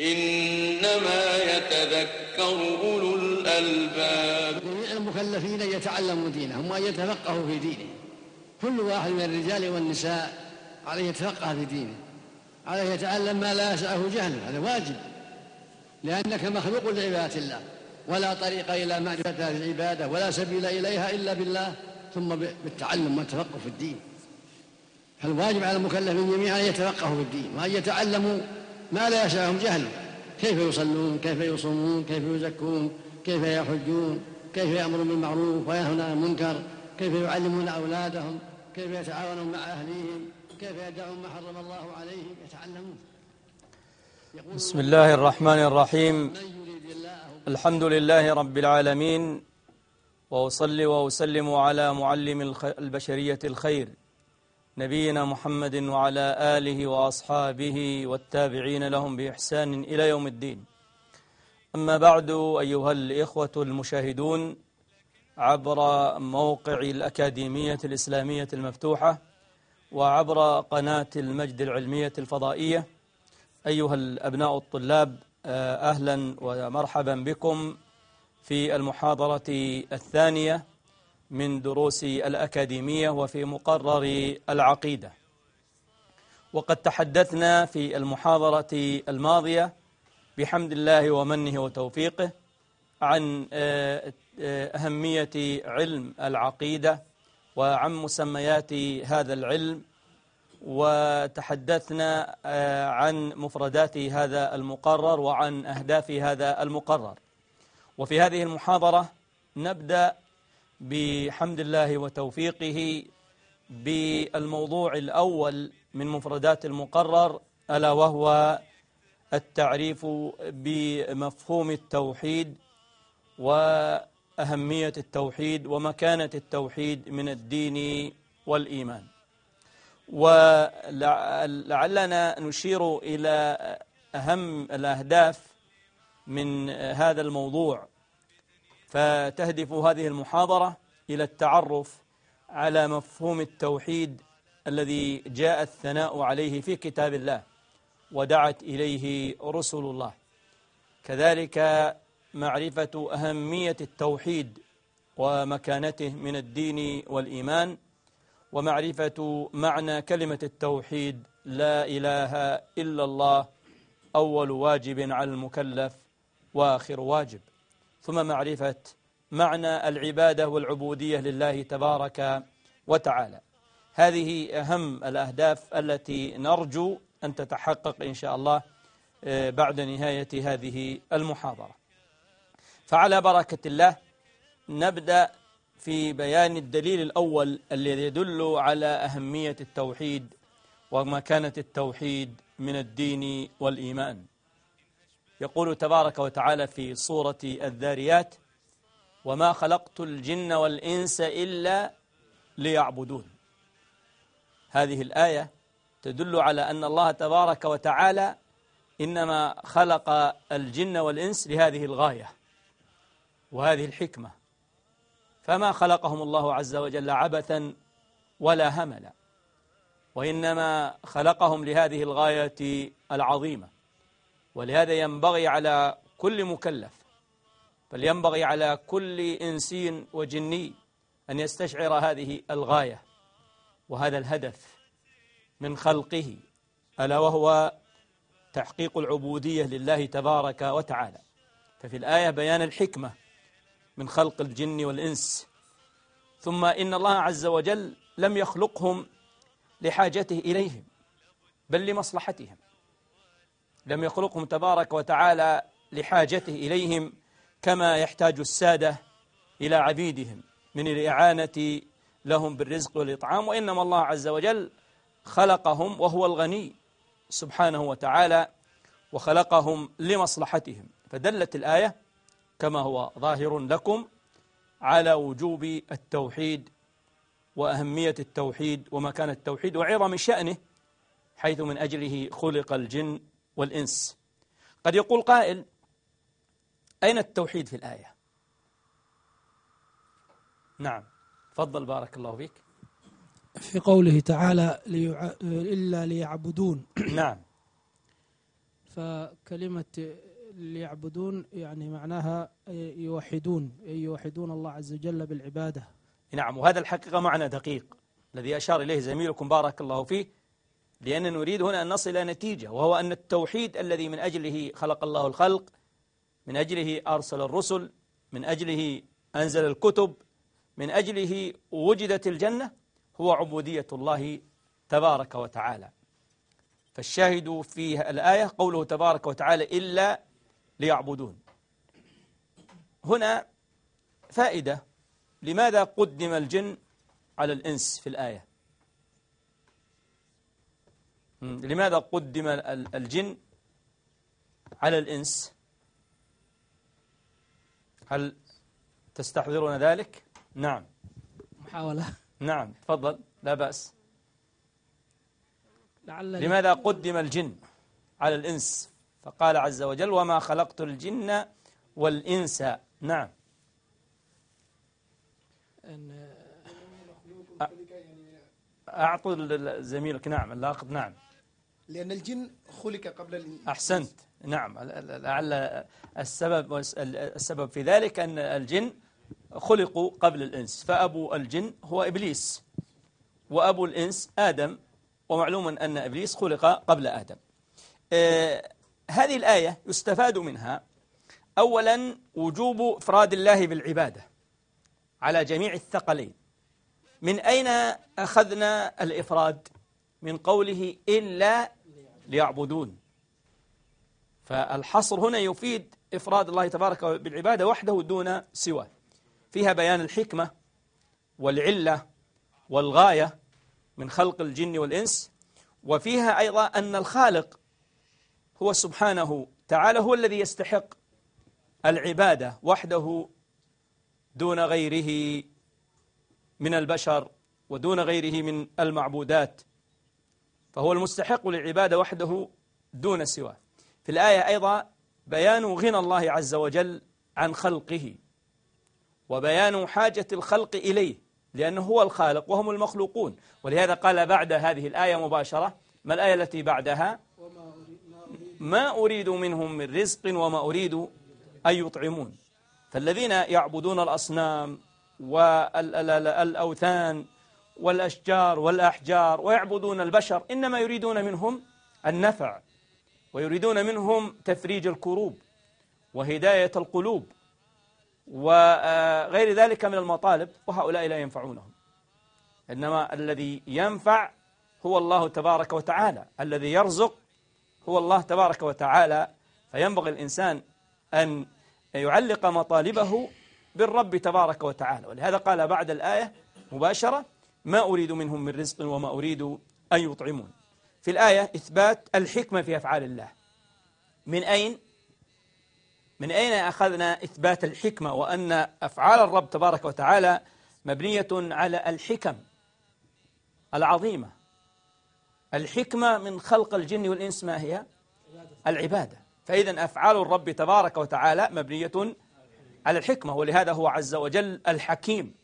إنما يتذكر أولو الألباب. جميع المكلفين يتعلموا دينهم وأن يتفقهوا في دينه. كل واحد من الرجال والنساء عليه يتفقه في دينه. عليه يتعلم ما لا يسعه جهله. هذا واجب. لأنك مخلوق لعبادة الله. ولا طريق إلى معرفة هذه العبادة ولا سبيل إليها إلا بالله. ثم بالتعلم والتفقه في الدين. فالواجب على المكلفين جميعا أن يتفقهوا في الدين. وأن يتعلموا ما لا يسعهم جهله كيف يصلون؟ كيف يصومون؟ كيف يزكون؟ كيف يحجون؟ كيف يأمرون بالمعروف وينهون عن المنكر؟ كيف يعلمون أولادهم؟ كيف يتعاونون مع أهليهم؟ كيف يدعون ما حرم الله عليهم؟ يتعلمون. بسم الله الرحمن الرحيم. الحمد لله رب العالمين وأصلي وأسلم على معلم البشرية الخير. نبينا محمد وعلى آله وأصحابه والتابعين لهم بإحسان إلى يوم الدين. أما بعد أيها الإخوة المشاهدون عبر موقع الأكاديمية الإسلامية المفتوحة وعبر قناة المجد العلمية الفضائية أيها الأبناء الطلاب أهلا ومرحبا بكم في المحاضرة الثانية من دروس الأكاديمية وفي مقرر العقيدة. وقد تحدثنا في المحاضرة الماضية بحمد الله ومنه وتوفيقه عن أهمية علم العقيدة وعن مسميات هذا العلم. وتحدثنا عن مفردات هذا المقرر وعن أهداف هذا المقرر. وفي هذه المحاضرة نبدأ بحمد الله وتوفيقه بالموضوع الأول من مفردات المقرر ألا وهو التعريف بمفهوم التوحيد وأهمية التوحيد ومكانة التوحيد من الدين والإيمان. ولعلنا نشير إلى أهم الأهداف من هذا الموضوع. فتهدف هذه المحاضرة إلى التعرف على مفهوم التوحيد الذي جاء الثناء عليه في كتاب الله ودعت إليه رسل الله. كذلك معرفة أهمية التوحيد ومكانته من الدين والإيمان ومعرفة معنى كلمة التوحيد لا إله إلا الله أول واجب على المكلف وآخر واجب. ثم معرفة معنى العبادة والعبودية لله تبارك وتعالى. هذه أهم الأهداف التي نرجو أن تتحقق إن شاء الله بعد نهاية هذه المحاضرة. فعلى بركة الله نبدأ في بيان الدليل الأول الذي يدل على أهمية التوحيد ومكانة التوحيد من الدين والإيمان. يقول تبارك وتعالى في صورة الذاريات وما خلقت الجن والإنس إلا ليعبدون. هذه الآية تدل على أن الله تبارك وتعالى إنما خلق الجن والإنس لهذه الغاية وهذه الحكمة. فما خلقهم الله عز وجل عبثا ولا هملا وإنما خلقهم لهذه الغاية العظيمة. ولهذا ينبغي على كل مكلف بل ينبغي على كل إنسي وجني أن يستشعر هذه الغاية وهذا الهدف من خلقه ألا وهو تحقيق العبودية لله تبارك وتعالى. ففي الآية بيان الحكمة من خلق الجن والإنس. ثم إن الله عز وجل لم يخلقهم لحاجته إليهم بل لمصلحتهم. لم يخلقهم تبارك وتعالى لحاجته إليهم كما يحتاج السادة إلى عبيدهم من الإعانة لهم بالرزق والإطعام وإنما الله عز وجل خلقهم وهو الغني سبحانه وتعالى وخلقهم لمصلحتهم. فدلت الآية كما هو ظاهر لكم على وجوب التوحيد وأهمية التوحيد ومكان التوحيد وعظم شأنه حيث من أجله خلق الجن والإنس. قد يقول قائل أين التوحيد في الآية؟ نعم. فضل بارك الله فيك. في قوله تعالى ليع... إلا ليعبدون. نعم. فكلمة ليعبدون يعني معناها يوحدون يوحدون الله عز وجل بالعبادة. نعم. وهذا الحقيقة معنى دقيق الذي أشار إليه زميلكم بارك الله فيه. لأننا نريد هنا أن نصل إلى نتيجة وهو أن التوحيد الذي من أجله خلق الله الخلق من أجله أرسل الرسل من أجله أنزل الكتب من أجله وجدت الجنة هو عبودية الله تبارك وتعالى. فالشاهد في الآية قوله تبارك وتعالى إلا ليعبدون. هنا فائدة لماذا قدم الجن على الإنس في الآية؟ لماذا قدم الجن على الإنس؟ هل تستحضرون ذلك؟ نعم. محاولة. نعم. تفضل. لا بأس. لعل لماذا قدم الجن على الإنس؟ فقال عز وجل وما خلقت الجن والإنس. نعم. أعطوا زميلك. نعم. اللاقط نعم. لأن الجن خلق قبل الإنسان أحسنت. نعم. لعل السبب السبب في ذلك أن الجن خلقوا قبل الإنس. فأبو الجن هو إبليس. وأبو الإنس آدم. ومعلوم أن إبليس خلق قبل آدم. آه هذه الآية يستفاد منها أولا وجوب إفراد الله بالعبادة على جميع الثقلين. من أين أخذنا الإفراد؟ من قوله إلا ليعبدون. فالحصر هنا يفيد إفراد الله تبارك بالعبادة وحده دون سواه. فيها بيان الحكمة والعلة والغاية من خلق الجن والإنس وفيها أيضا أن الخالق هو سبحانه تعالى هو الذي يستحق العبادة وحده دون غيره من البشر ودون غيره من المعبودات. فهو المستحق للعبادة وحده دون سواه. في الآية أيضا بيان غنى الله عز وجل عن خلقه وبيان حاجة الخلق إليه لأنه هو الخالق وهم المخلوقون. ولهذا قال بعد هذه الآية مباشرة ما الآية التي بعدها؟ ما أريد منهم من رزق وما أريد أن يطعمون. فالذين يعبدون الأصنام والأوثان والأشجار والأحجار ويعبدون البشر. إنما يريدون منهم النفع ويريدون منهم تفريج الكروب وهداية القلوب وغير ذلك من المطالب وهؤلاء لا ينفعونهم. إنما الذي ينفع هو الله تبارك وتعالى. الذي يرزق هو الله تبارك وتعالى. فينبغي الإنسان أن يعلق مطالبه بالرب تبارك وتعالى. ولهذا قال بعد الآية مباشرة ما أريد منهم من رزق وما أريد أن يطعمون. في الآية إثبات الحكمة في أفعال الله. من أين؟ من أين أخذنا إثبات الحكمة وأن أفعال الرب تبارك وتعالى مبنية على الحكم العظيمة؟ الحكمة من خلق الجن والإنس ما هي؟ العبادة. فإذا أفعال الرب تبارك وتعالى مبنية على الحكمة ولهذا هو عز وجل الحكيم.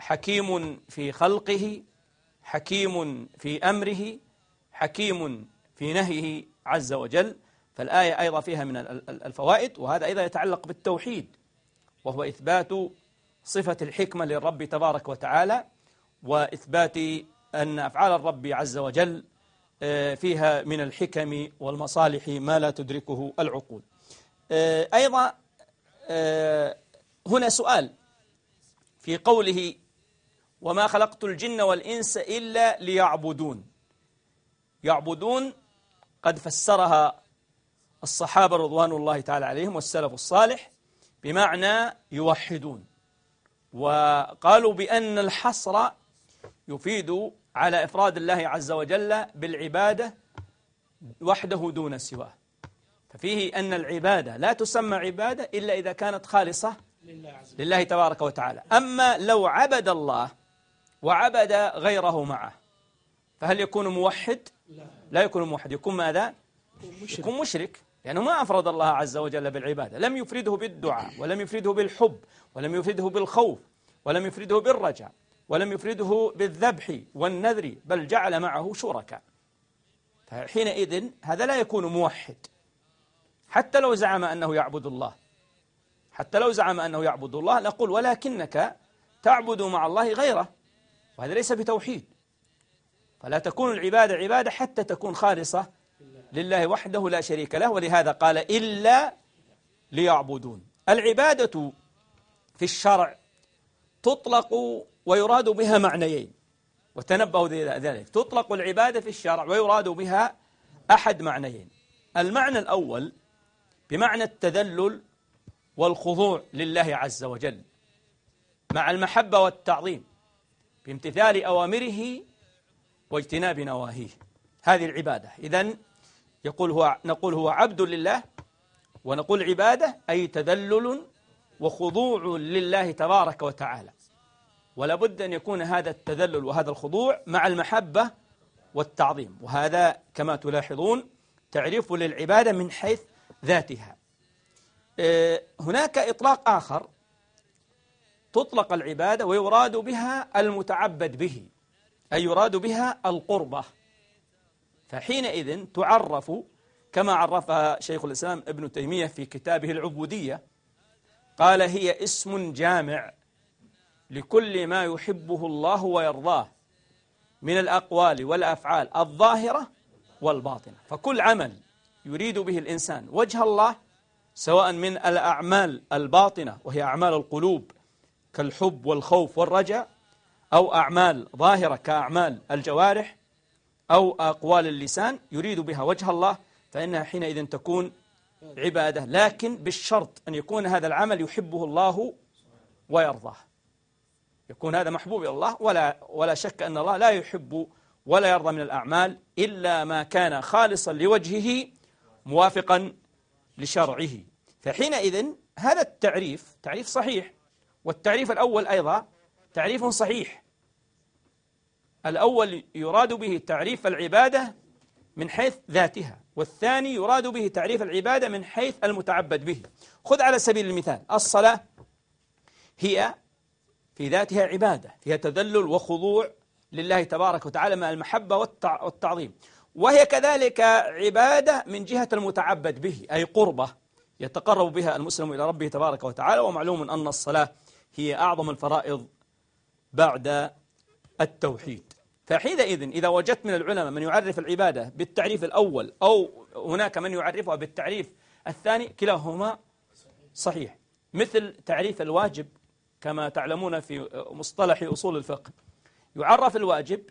حكيم في خلقه حكيم في أمره حكيم في نهيه عز وجل. فالآية أيضا فيها من الفوائد وهذا أيضا يتعلق بالتوحيد وهو إثبات صفة الحكمة للرب تبارك وتعالى وإثبات أن أفعال الرب عز وجل آه، فيها من الحكم والمصالح ما لا تدركه العقول. آه، أيضا آه، هنا سؤال في قوله وما خلقت الجن والإنس إلا ليعبدون. يعبدون قد فسرها الصحابة رضوان الله تعالى عليهم والسلف الصالح بمعنى يوحدون. وقالوا بأن الحصر يفيد على إفراد الله عز وجل بالعبادة وحده دون سواه. ففيه أن العبادة لا تسمى عبادة إلا إذا كانت خالصة لله تبارك وتعالى. أما لو عبد الله وعبد غيره معه. فهل يكون موحد؟ لا. يكون موحد. يكون ماذا؟ يكون مشرك. لأنه ما أفرد الله عز وجل بالعبادة. لم يفرده بالدعاء ولم يفرده بالحب ولم يفرده بالخوف ولم يفرده بالرجاء ولم يفرده بالذبح والنذر بل جعل معه شركاء. فحينئذ هذا لا يكون موحد. حتى لو زعم أنه يعبد الله. حتى لو زعم أنه يعبد الله نقول ولكنك تعبد مع الله غيره. وهذا ليس بتوحيد. فلا تكون العبادة عبادة حتى تكون خالصة لله وحده لا شريك له ولهذا قال إلا ليعبدون. العبادة في الشرع تطلق ويراد بها معنيين وتنبهوا ذلك. تطلق العبادة في الشرع ويراد بها أحد معنيين. المعنى الأول بمعنى التذلل والخضوع لله عز وجل مع المحبة والتعظيم. بامتثال أوامره واجتناب نواهيه. هذه العبادة. إذن يقول هو نقول هو عبد لله ونقول عبادة أي تذلل وخضوع لله تبارك وتعالى. ولا بد أن يكون هذا التذلل وهذا الخضوع مع المحبة والتعظيم. وهذا كما تلاحظون تعريف للعبادة من حيث ذاتها. آه، هناك إطلاق آخر تطلق العبادة ويراد بها المتعبد به أي يراد بها القربة. فحينئذ تعرف كما عرفها شيخ الإسلام ابن تيمية في كتابه العبودية قال هي اسم جامع لكل ما يحبه الله ويرضاه من الأقوال والأفعال الظاهرة والباطنة. فكل عمل يريد به الإنسان وجه الله سواء من الأعمال الباطنة وهي أعمال القلوب كالحب والخوف والرجاء أو أعمال ظاهرة كأعمال الجوارح أو أقوال اللسان يريد بها وجه الله فإنها حينئذ تكون عبادة. لكن بالشرط أن يكون هذا العمل يحبه الله ويرضاه. يكون هذا محبوب إلى الله ولا, ولا شك أن الله لا يحب ولا يرضى من الأعمال إلا ما كان خالصا لوجهه موافقا لشرعه. فحينئذ هذا التعريف تعريف صحيح والتعريف الأول أيضا تعريف صحيح. الأول يراد به تعريف العبادة من حيث ذاتها والثاني يراد به تعريف العبادة من حيث المتعبد به. خذ على سبيل المثال الصلاة هي في ذاتها عبادة فيها تذلل وخضوع لله تبارك وتعالى مع المحبة والتعظيم. وهي كذلك عبادة من جهة المتعبد به أي قربة يتقرب بها المسلم إلى ربه تبارك وتعالى ومعلوم أن الصلاة هي أعظم الفرائض بعد التوحيد. فحينئذ إذا وجدت من العلماء من يعرف العبادة بالتعريف الأول أو هناك من يعرفها بالتعريف الثاني كلاهما صحيح. مثل تعريف الواجب كما تعلمون في مصطلح أصول الفقه. يعرف الواجب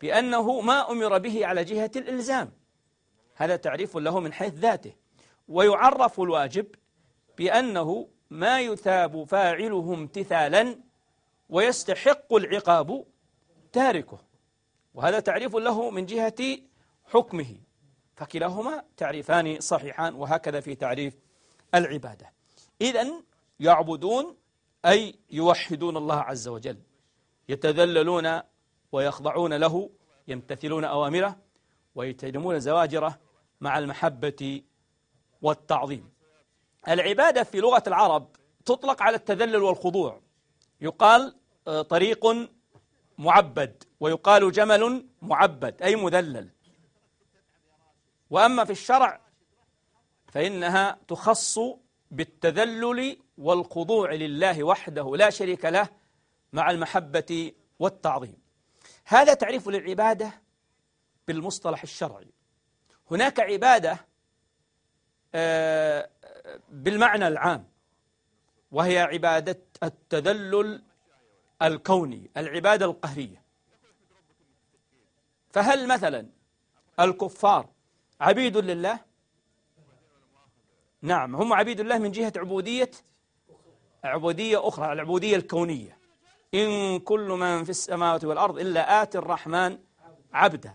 بأنه ما أمر به على جهة الإلزام. هذا تعريف له من حيث ذاته. ويعرف الواجب بأنه ما يثاب فاعله امتثالا ويستحق العقاب تاركه. وهذا تعريف له من جهة حكمه. فكلاهما تعريفان صحيحان وهكذا في تعريف العبادة. إذا يعبدون أي يوحدون الله عز وجل. يتذللون ويخضعون له يمتثلون أوامره ويتجمون زواجره مع المحبة والتعظيم. العبادة في لغة العرب تطلق على التذلل والخضوع. يقال آه، طريق معبد ويقال جمل معبد أي مذلل. وأما في الشرع فإنها تخص بالتذلل والخضوع لله وحده لا شريك له مع المحبة والتعظيم. هذا تعريف للعبادة بالمصطلح الشرعي. هناك عبادة آه، بالمعنى العام وهي عبادة التذلل الكوني العبادة القهرية. فهل مثلا الكفار عبيد لله؟ نعم هم عبيد الله من جهة عبودية عبودية أخرى العبودية الكونية. إن كل من في السماوات والأرض إلا آتي الرحمن عبدا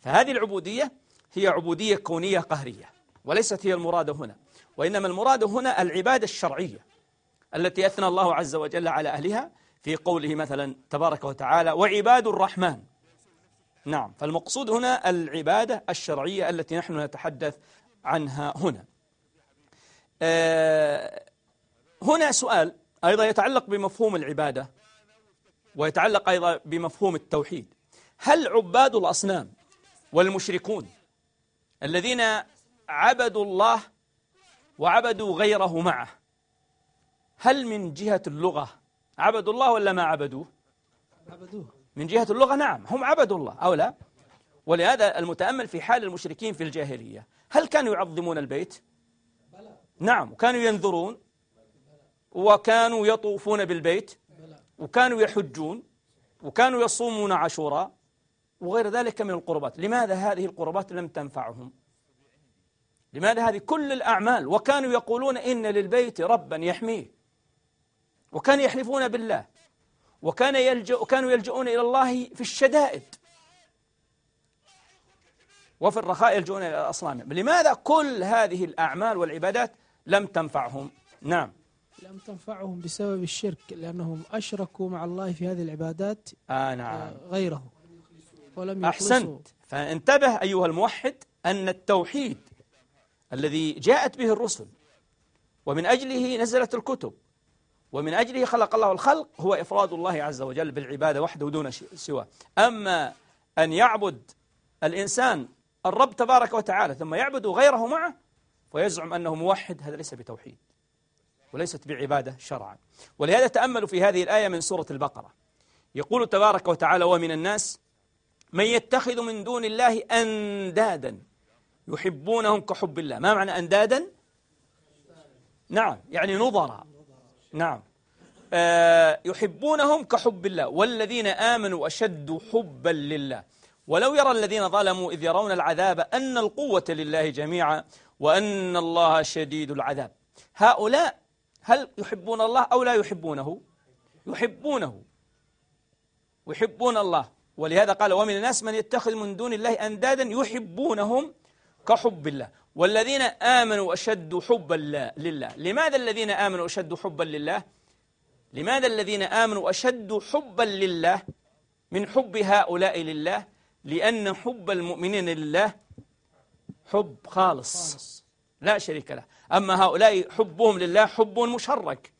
فهذه العبودية هي عبودية كونية قهرية وليست هي المراد هنا. وإنما المراد هنا العبادة الشرعية التي أثنى الله عز وجل على أهلها في قوله مثلا تبارك وتعالى وعباد الرحمن. نعم فالمقصود هنا العبادة الشرعية التي نحن نتحدث عنها هنا. آه، هنا سؤال أيضا يتعلق بمفهوم العبادة ويتعلق أيضا بمفهوم التوحيد. هل عباد الأصنام والمشركون الذين عبدوا الله وعبدوا غيره معه. هل من جهة اللغة عبدوا الله ولا ما عبدوه؟ عبدوه. من جهة اللغة نعم هم عبدوا الله أو لا؟ ولهذا المتأمل في حال المشركين في الجاهلية هل كانوا يعظمون البيت؟ نعم وكانوا ينذرون وكانوا يطوفون بالبيت وكانوا يحجون وكانوا يصومون عاشوراء وغير ذلك من القربات. لماذا هذه القربات لم تنفعهم؟ لماذا هذه كل الأعمال؟ وكانوا يقولون إن للبيت ربا يحميه. وكانوا يحلفون بالله. وكان يلجأ وكانوا يلجؤون إلى الله في الشدائد. وفي الرخاء يلجؤون إلى الأصنام لماذا كل هذه الأعمال والعبادات لم تنفعهم؟ نعم. لم تنفعهم بسبب الشرك لأنهم أشركوا مع الله في هذه العبادات آه نعم. غيره. ولم يخلصوا. أحسنت. فانتبه أيها الموحد أن التوحيد الذي جاءت به الرسل. ومن أجله نزلت الكتب. ومن أجله خلق الله الخلق. هو إفراد الله عز وجل بالعبادة وحده دون سواه. أما أن يعبد الإنسان الرب تبارك وتعالى ثم يعبد غيره معه ويزعم أنه موحد. هذا ليس بتوحيد. وليست بعبادة شرعا. ولهذا تأملوا في هذه الآية من سورة البقرة. يقول تبارك وتعالى ومن الناس من يتخذ من دون الله أندادا يحبونهم كحب الله. ما معنى أندادا؟ نعم يعني نظرا نعم. آه يحبونهم كحب الله. والذين آمنوا أشد حبا لله. ولو يرى الذين ظلموا إذ يرون العذاب أن القوة لله جميعا وأن الله شديد العذاب. هؤلاء هل يحبون الله أو لا يحبونه؟ يحبونه. ويحبون الله. ولهذا قال ومن الناس من يتخذ من دون الله أندادا يحبونهم كحب الله. والذين آمنوا أشد حبا لله. لماذا الذين آمنوا أشد حبا لله؟ لماذا الذين آمنوا أشد حبا لله من حب هؤلاء لله؟ لأن حب المؤمنين لله حب خالص. لا شريك له. أما هؤلاء حبهم لله حب مشرك.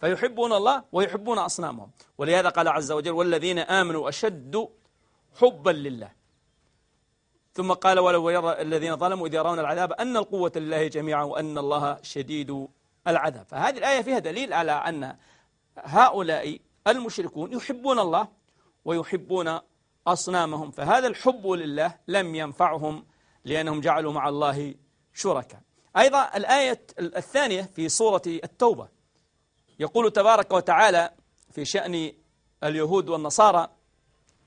فيحبون الله ويحبون أصنامهم. ولهذا قال عز وجل والذين آمنوا أشد حبا لله. ثم قال ولو يرى الذين ظلموا إذ يرون العذاب أن القوة لله جميعا وأن الله شديد العذاب. فهذه الآية فيها دليل على أن هؤلاء المشركون يحبون الله ويحبون أصنامهم فهذا الحب لله لم ينفعهم لأنهم جعلوا مع الله شركاء. أيضا الآية الثانية في سورة التوبة يقول تبارك وتعالى في شأن اليهود والنصارى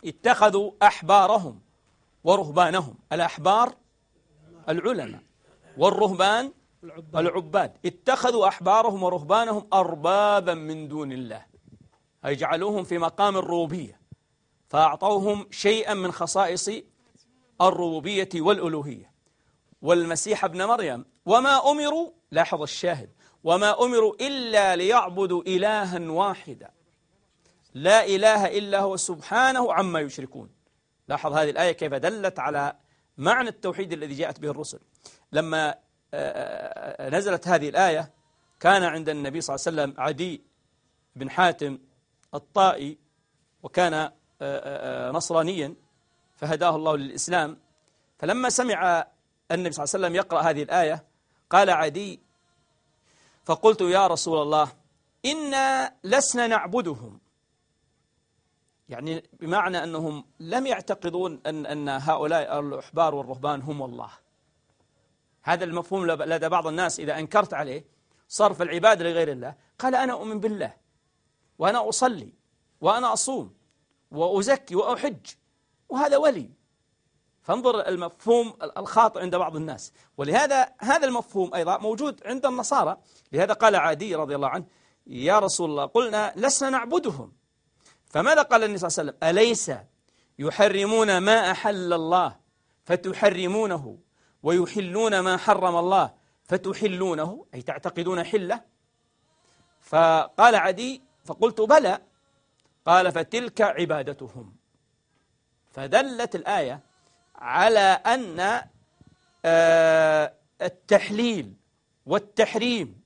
اتخذوا أحبارهم ورهبانهم الأحبار العلماء والرهبان العباد. اتخذوا أحبارهم ورهبانهم أربابا من دون الله. أي جعلوهم في مقام الربوبية. فأعطوهم شيئا من خصائص الربوبية والألوهية. والمسيح ابن مريم وما أمروا لاحظ الشاهد وما أمروا إلا ليعبدوا إلها واحدا. لا إله إلا هو سبحانه عما يشركون. لاحظ هذه الآية كيف دلت على معنى التوحيد الذي جاءت به الرسل. لما نزلت هذه الآية كان عند النبي صلى الله عليه وسلم عدي بن حاتم الطائي وكان نصرانيا فهداه الله للإسلام. فلما سمع النبي صلى الله عليه وسلم يقرأ هذه الآية قال عدي فقلت يا رسول الله إنا لسنا نعبدهم. يعني بمعنى أنهم لم يعتقدون أن, أن هؤلاء الأحبار والرهبان هم الله. هذا المفهوم لدى بعض الناس إذا أنكرت عليه صرف العباد لغير الله. قال أنا أؤمن بالله وأنا أصلي وأنا أصوم وأزكي وأحج وهذا ولي. فانظر المفهوم الخاطئ عند بعض الناس. ولهذا هذا المفهوم أيضا موجود عند النصارى. لهذا قال عادي رضي الله عنه يا رسول الله قلنا لسنا نعبدهم. فماذا قال النبي صلى الله عليه وسلم؟ أليس يحرمون ما أحل الله فتحرمونه ويحلون ما حرم الله فتحلونه؟ أي تعتقدون حلة؟ فقال عدي فقلت بلى. قال فتلك عبادتهم. فدلت الآية على أن آه، التحليل والتحريم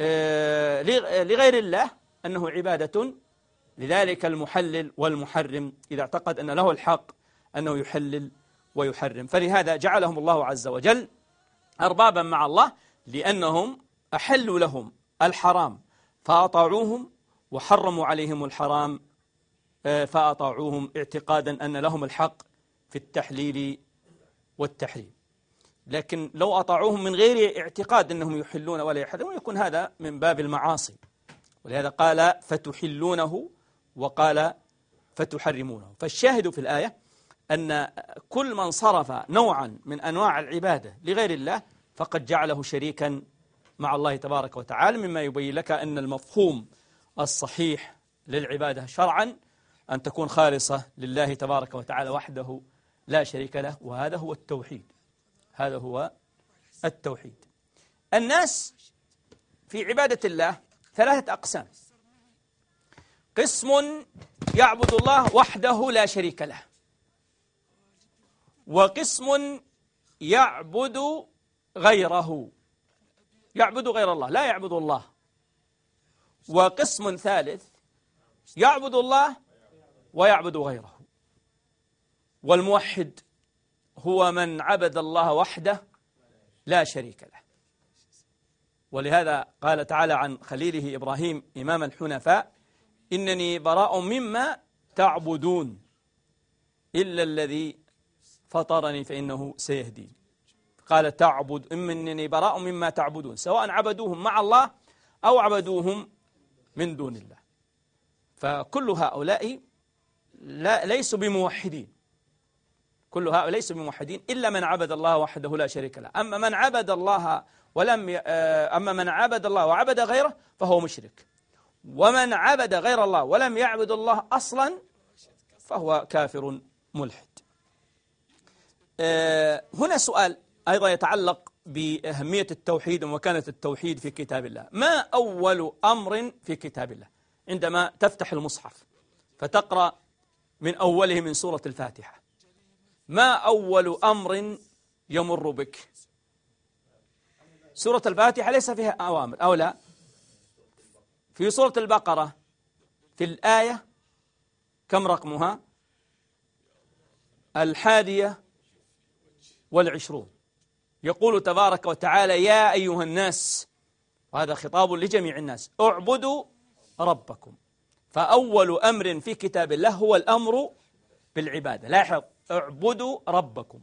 آه، لغير الله أنه عبادة لذلك المحلل والمحرم إذا اعتقد أن له الحق أنه يحلل ويحرم. فلهذا جعلهم الله عز وجل أربابا مع الله لأنهم أحلوا لهم الحرام. فأطاعوهم وحرموا عليهم الحرام آه، فأطاعوهم اعتقادا أن لهم الحق في التحليل والتحريم. لكن لو أطاعوهم من غير اعتقاد أنهم يحلون ولا يحرمون يكون هذا من باب المعاصي. ولهذا قال فتحلونه وقال فتحرمونه. فالشاهد في الآية أن كل من صرف نوعا من أنواع العبادة لغير الله فقد جعله شريكا مع الله تبارك وتعالى مما يبين لك أن المفهوم الصحيح للعبادة شرعا أن تكون خالصة لله تبارك وتعالى وحده لا شريك له وهذا هو التوحيد. هذا هو التوحيد. الناس في عبادة الله ثلاثة أقسام. قسم يعبد الله وحده لا شريك له. وقسم يعبد غيره. يعبد غير الله لا يعبد الله. وقسم ثالث يعبد الله ويعبد غيره. والموحد هو من عبد الله وحده لا شريك له. ولهذا قال تعالى عن خليله إبراهيم إمام الحنفاء إنني براء مما تعبدون إلا الذي فطرني فإنه سيهدين قال تعبد إنني براء مما تعبدون سواء عبدوهم مع الله أو عبدوهم من دون الله. فكل هؤلاء لا ليسوا بموحدين. كل هؤلاء ليسوا بموحدين إلا من عبد الله وحده لا شريك له. أما من عبد الله ولم. آه، أما من عبد الله وعبد غيره فهو مشرك. ومن عبد غير الله ولم يعبد الله أصلا فهو كافر ملحد. آه، هنا سؤال أيضا يتعلق بأهمية التوحيد ومكانة التوحيد في كتاب الله. ما أول أمر في كتاب الله؟ عندما تفتح المصحف فتقرأ من أوله من سورة الفاتحة. ما أول أمر يمر بك؟ سورة الفاتحة ليس فيها أوامر أو لا؟ في سورة البقرة في الآية كم رقمها؟ الحادية والعشرون. يقول تبارك وتعالى يا أيها الناس وهذا خطاب لجميع الناس اعبدوا ربكم فأول أمر في كتاب الله هو الأمر بالعبادة. لاحظ اعبدوا ربكم.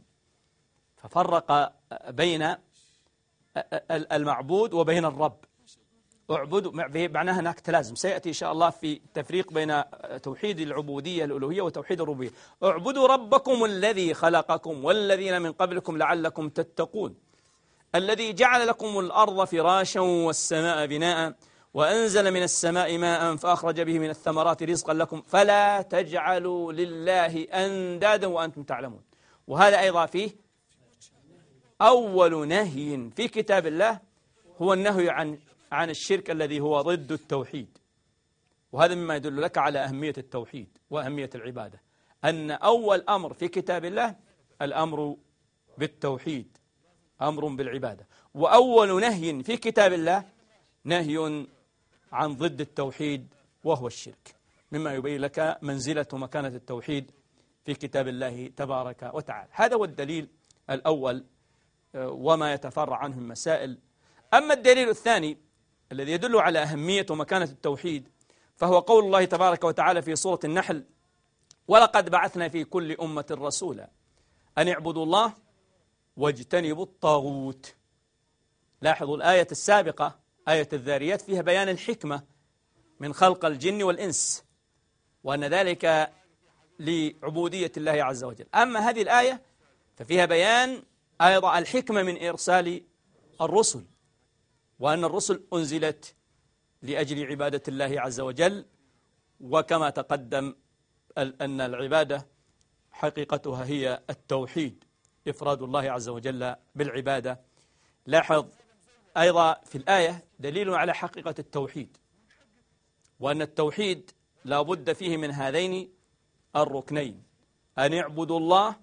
ففرق بين المعبود وبين الرب. اعبدوا معناها هناك تلازم. سيأتي إن شاء الله في تفريق بين توحيد العبودية الألوهية وتوحيد الربوبية. اعبدوا ربكم الذي خلقكم والذين من قبلكم لعلكم تتقون. الذي جعل لكم الأرض فراشا والسماء بناء وأنزل من السماء ماء فأخرج به من الثمرات رزقا لكم. فلا تجعلوا لله أندادا وأنتم تعلمون. وهذا أيضا فيه أول نهي في كتاب الله هو النهي عن عن الشرك الذي هو ضد التوحيد. وهذا مما يدل لك على أهمية التوحيد وأهمية العبادة. أن أول أمر في كتاب الله الأمر بالتوحيد أمر بالعبادة. وأول نهي في كتاب الله نهي عن ضد التوحيد وهو الشرك. مما يبين لك منزلة ومكانة التوحيد في كتاب الله تبارك وتعالى. هذا هو الدليل الأول آه، وما يتفرع عنه المسائل. أما الدليل الثاني الذي يدل على أهمية ومكانة التوحيد فهو قول الله تبارك وتعالى في سورة النحل ولقد بعثنا في كل أمة رسولا أن اعبدوا الله واجتنبوا الطاغوت. لاحظوا الآية السابقة آية الذاريات فيها بيان الحكمة من خلق الجن والإنس وأن ذلك لعبودية الله عز وجل. أما هذه الآية ففيها بيان أيضا الحكمة من إرسال الرسل. وأن الرسل أنزلت لأجل عبادة الله عز وجل وكما تقدم أن العبادة حقيقتها هي التوحيد إفراد الله عز وجل بالعبادة. لاحظ أيضا في الآية دليل على حقيقة التوحيد وأن التوحيد لا بد فيه من هذين الركنين أن اعبدوا الله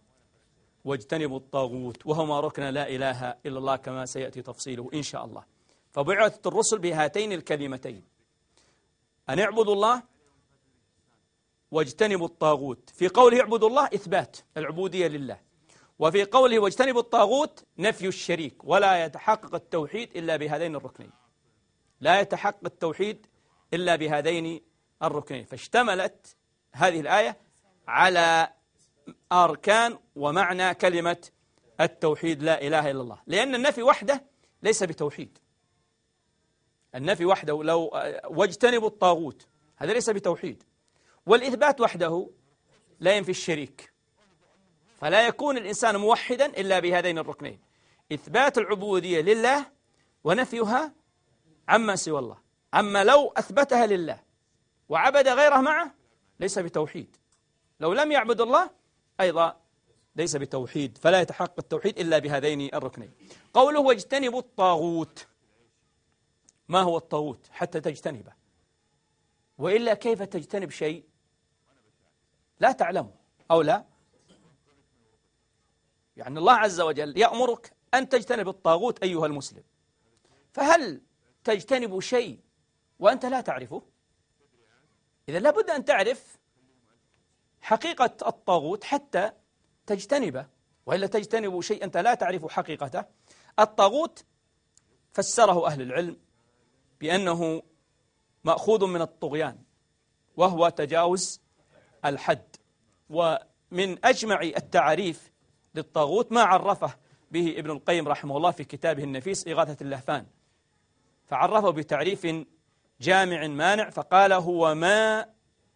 واجتنبوا الطاغوت وهما ركن لا إله إلا الله كما سيأتي تفصيله إن شاء الله. فبعثت الرسل بهاتين الكلمتين. أن اعبدوا الله واجتنبوا الطاغوت. في قوله اعبدوا الله إثبات العبودية لله. وفي قوله واجتنبوا الطاغوت نفي الشريك ولا يتحقق التوحيد إلا بهذين الركنين. لا يتحقق التوحيد إلا بهذين الركنين. فاشتملت هذه الآية على أركان ومعنى كلمة التوحيد لا إله إلا الله. لأن النفي وحده ليس بتوحيد. النفي وحده لو واجتنبوا الطاغوت هذا ليس بتوحيد. والإثبات وحده لا ينفي الشريك. فلا يكون الإنسان موحدا إلا بهذين الركنين. إثبات العبودية لله ونفيها عما سوى الله. أما لو أثبتها لله وعبد غيره معه ليس بتوحيد. لو لم يعبد الله أيضا ليس بتوحيد. فلا يتحقق التوحيد إلا بهذين الركنين. قوله واجتنبوا الطاغوت. ما هو الطاغوت حتى تجتنبه. وإلا كيف تجتنب شيء؟ لا تعلمه. أو لا؟ يعني الله عز وجل يأمرك أن تجتنب الطاغوت أيها المسلم. فهل تجتنب شيء وأنت لا تعرفه؟ إذا لابد أن تعرف حقيقة الطاغوت حتى تجتنبه. وإلا تجتنب شيء أنت لا تعرف حقيقته. الطاغوت فسره أهل العلم بأنه مأخوذ من الطغيان وهو تجاوز الحد. ومن أجمع التعريف للطاغوت ما عرفه به ابن القيم رحمه الله في كتابه النفيس إغاثة اللهفان. فعرفه بتعريف جامع مانع فقال هو ما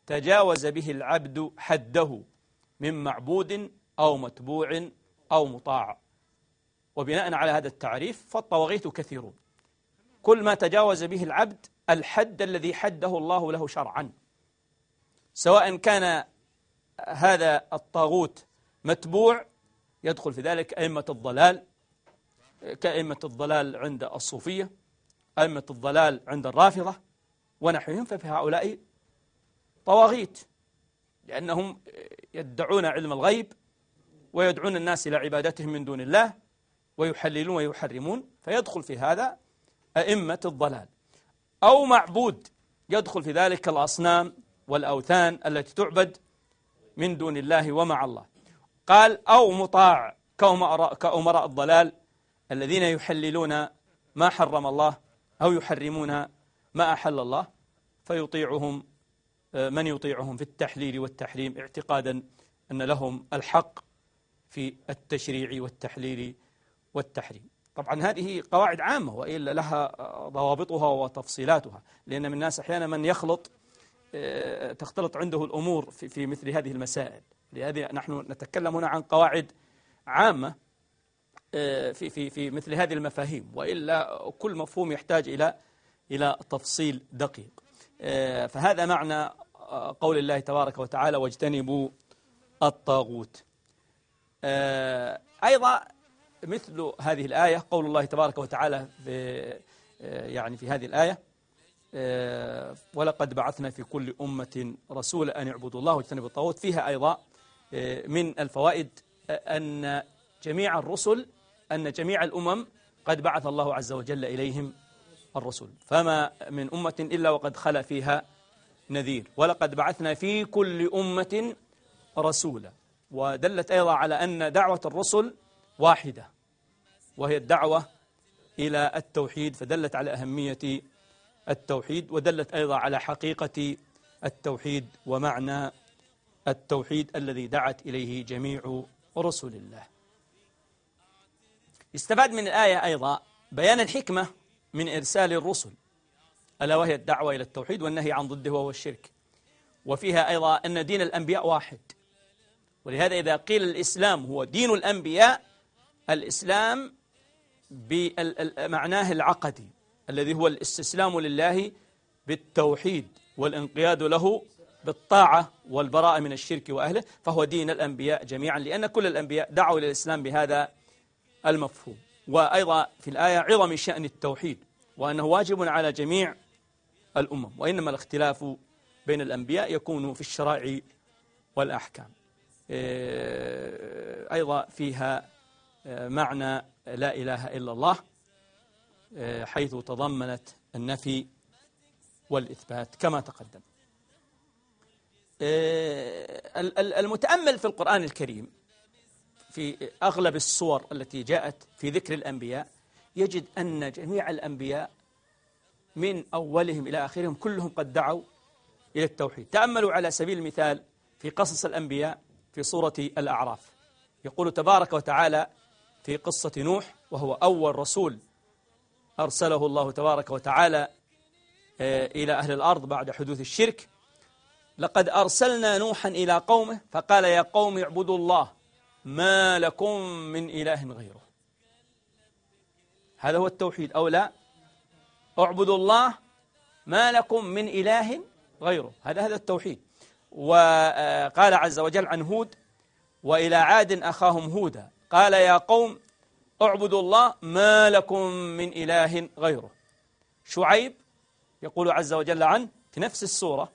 تجاوز به العبد حده من معبود أو متبوع أو مطاع. وبناء على هذا التعريف فالطواغيت كثيرون. كل ما تجاوز به العبد الحد الذي حده الله له شرعا. سواء كان هذا الطاغوت متبوع يدخل في ذلك أئمة الضلال كأئمة الضلال عند الصوفية أئمة الضلال عند الرافضة ونحوهم ففي هؤلاء طواغيت لأنهم يدعون علم الغيب ويدعون الناس إلى عبادتهم من دون الله ويحللون ويحرمون فيدخل في هذا أئمة الضلال. أو معبود يدخل في ذلك الأصنام والأوثان التي تعبد من دون الله ومع الله. قال أو مطاع كأمراء, كأمراء الضلال الذين يحللون ما حرم الله أو يحرمون ما أحل الله فيطيعهم من يطيعهم في التحليل والتحريم اعتقادا أن لهم الحق في التشريع والتحليل والتحريم. طبعا هذه قواعد عامة وإلا لها ضوابطها وتفصيلاتها لأن من الناس أحيانا من يخلط آه، تختلط عنده الأمور في, في مثل هذه المسائل. لهذه نحن نتكلم هنا عن قواعد عامة آه، في في في مثل هذه المفاهيم. وإلا كل مفهوم يحتاج إلى إلى تفصيل دقيق. آه، فهذا معنى قول الله تبارك وتعالى واجتنبوا الطاغوت. أيضا مثل هذه الآية قول الله تبارك وتعالى في يعني في هذه الآية آه، ولقد بعثنا في كل أمة رسولا أن يعبدوا الله واجتنبوا الطاغوت فيها أيضا آه، من الفوائد أن جميع الرسل أن جميع الأمم قد بعث الله عز وجل إليهم الرسل. فما من أمة إلا وقد خلا فيها نذير. ولقد بعثنا في كل أمة رسولا ودلت أيضا على أن دعوة الرسل واحدة وهي الدعوة إلى التوحيد فدلت على أهمية التوحيد ودلت أيضا على حقيقة التوحيد ومعنى التوحيد الذي دعت إليه جميع رسل الله. استفاد من الآية أيضا بيان الحكمة من إرسال الرسل ألا وهي الدعوة إلى التوحيد والنهي عن ضده وهو الشرك. وفيها أيضا أن دين الأنبياء واحد ولهذا إذا قيل الإسلام هو دين الأنبياء الإسلام بمعناه العقدي الذي هو الاستسلام لله بالتوحيد والانقياد له بالطاعة والبراءة من الشرك وأهله فهو دين الأنبياء جميعا لأن كل الأنبياء دعوا إلى الإسلام بهذا المفهوم. وأيضا في الآية عظم شأن التوحيد وأنه واجب على جميع الأمم وإنما الاختلاف بين الأنبياء يكون في الشرائع والأحكام. إيه، أيضا فيها آه، معنى لا إله إلا الله آه، حيث تضمنت النفي والإثبات كما تقدم. آه، المتأمل في القرآن الكريم في أغلب الصور التي جاءت في ذكر الأنبياء يجد أن جميع الأنبياء من أولهم إلى آخرهم كلهم قد دعوا إلى التوحيد. تأملوا على سبيل المثال في قصص الأنبياء في سورة الأعراف. يقول تبارك وتعالى في قصة نوح وهو أول رسول أرسله الله تبارك وتعالى آه، إلى أهل الأرض بعد حدوث الشرك. لقد أرسلنا نوحا إلى قومه فقال يا قوم اعبدوا الله ما لكم من إله غيره. هذا هو التوحيد أو لا؟ اعبدوا الله ما لكم من إله غيره. هذا هذا التوحيد. وقال عز وجل عن هود وإلى عاد أخاهم هودا. قال يا قوم اعبدوا الله ما لكم من إله غيره. شعيب يقول عز وجل عنه في نفس السورة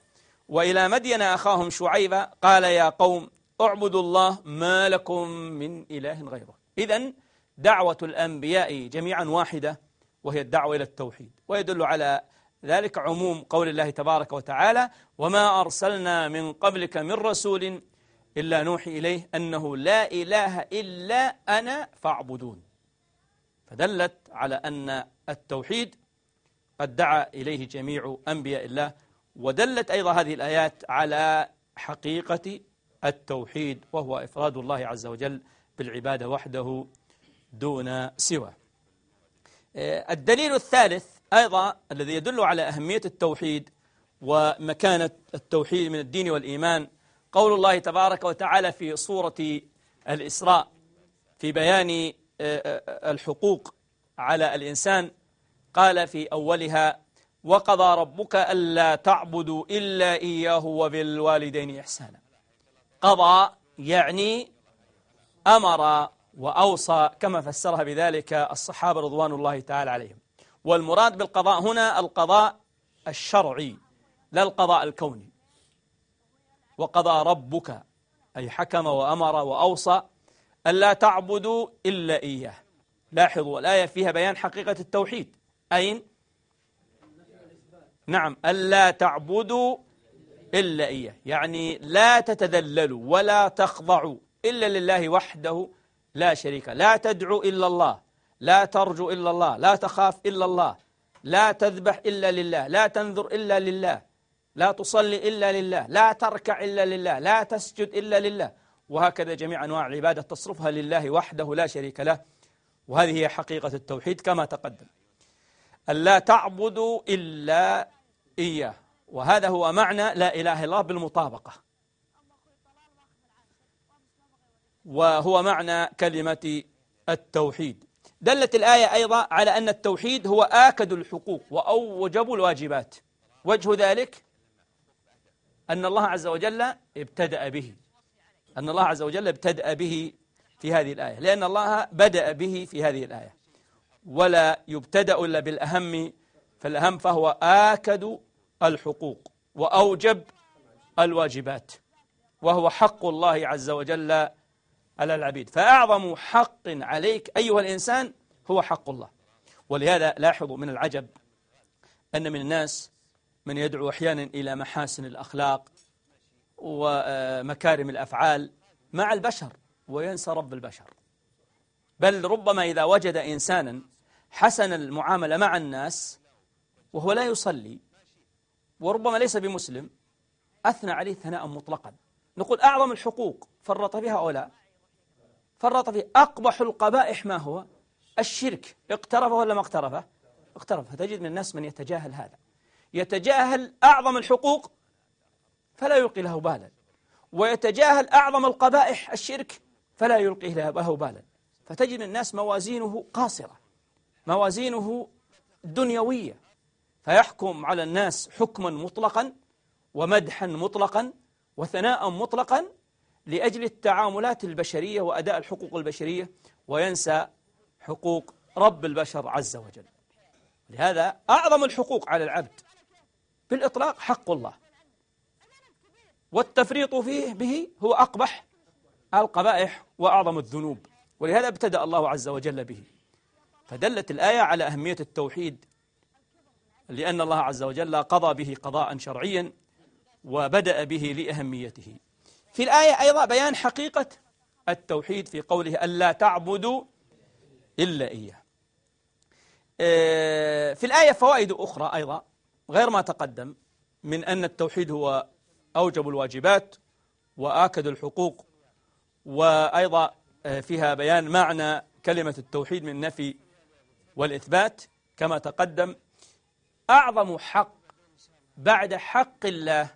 وإلى مدين أخاهم شعيبا قال يا قوم اعبدوا الله ما لكم من إله غيره. إذا دعوة الأنبياء جميعا واحدة وهي الدعوة إلى التوحيد ويدل على ذلك عموم قول الله تبارك وتعالى وما أرسلنا من قبلك من رسول إلا نوحي إليه أنه لا إله إلا أنا فاعبدون. فدلت على أن التوحيد قد دعا إليه جميع أنبياء الله ودلت أيضا هذه الآيات على حقيقة التوحيد وهو إفراد الله عز وجل بالعبادة وحده دون سوى الدليل الثالث أيضا الذي يدل على أهمية التوحيد ومكانة التوحيد من الدين والإيمان قول الله تبارك وتعالى في صورة الإسراء في بيان الحقوق على الإنسان قال في أولها وقضى ربك ألا تعبدوا إلا إياه وبالوالدين إحسانا. قضى يعني أمر وأوصى كما فسرها بذلك الصحابة رضوان الله تعالى عليهم. والمراد بالقضاء هنا القضاء الشرعي لا القضاء الكوني. وقضى ربك أي حكم وأمر وأوصى ألا تعبدوا إلا إياه. لاحظوا الآية فيها بيان حقيقة التوحيد. أين؟ نعم ألا تعبدوا إلا إياه. يعني لا تتذللوا ولا تخضعوا إلا لله وحده لا شريك لا تدعو إلا الله لا ترجو إلا الله لا تخاف إلا الله لا تذبح إلا لله لا تنذر إلا لله. لا تصلي إلا لله لا تركع إلا لله لا تسجد إلا لله. وهكذا جميع أنواع العبادة تصرفها لله وحده لا شريك له. وهذه هي حقيقة التوحيد كما تقدم. ألا تعبدوا إلا إياه. وهذا هو معنى لا إله إلا الله بالمطابقة. وهو معنى كلمة التوحيد. دلت الآية أيضا على أن التوحيد هو آكد الحقوق وأوجب الواجبات. وجه ذلك أن الله عز وجل ابتدأ به. أن الله عز وجل ابتدأ به في هذه الآية. لأن الله بدأ به في هذه الآية. ولا يبتدأ إلا بالأهم فالأهم فهو آكد الحقوق وأوجب الواجبات وهو حق الله عز وجل على العبيد. فأعظم حق عليك أيها الإنسان هو حق الله. ولهذا لاحظوا من العجب أن من الناس من يدعو أحيانا إلى محاسن الأخلاق ومكارم الأفعال مع البشر وينسى رب البشر. بل ربما إذا وجد إنسانا حسن المعاملة مع الناس وهو لا يصلي وربما ليس بمسلم أثنى عليه ثناء مطلقا. نقول أعظم الحقوق فرط فيها لا؟ فرط فيه أقبح القبائح ما هو؟ الشرك. اقترفه ولا ما اقترفه؟ اقترف فتجد من الناس من يتجاهل هذا. يتجاهل أعظم الحقوق فلا يلقي له بالا. ويتجاهل أعظم القبائح الشرك فلا يلقي له بالا. فتجد الناس موازينه قاصرة موازينه دنيوية. فيحكم على الناس حكما مطلقا ومدحا مطلقا وثناء مطلقا لأجل التعاملات البشرية وأداء الحقوق البشرية وينسى حقوق رب البشر عز وجل. لهذا أعظم الحقوق على العبد بالإطلاق حق الله. والتفريط فيه به هو أقبح القبائح وأعظم الذنوب. ولهذا ابتدأ الله عز وجل به. فدلت الآية على أهمية التوحيد. لأن الله عز وجل قضى به قضاء شرعيا وبدأ به لأهميته. في الآية أيضا بيان حقيقة التوحيد في قوله ألا تعبدوا إلا إياه. آه، في الآية فوائد أخرى أيضا. غير ما تقدم من أن التوحيد هو أوجب الواجبات وآكد الحقوق وأيضا آه، فيها بيان معنى كلمة التوحيد من النفي والإثبات. كما تقدم أعظم حق بعد حق الله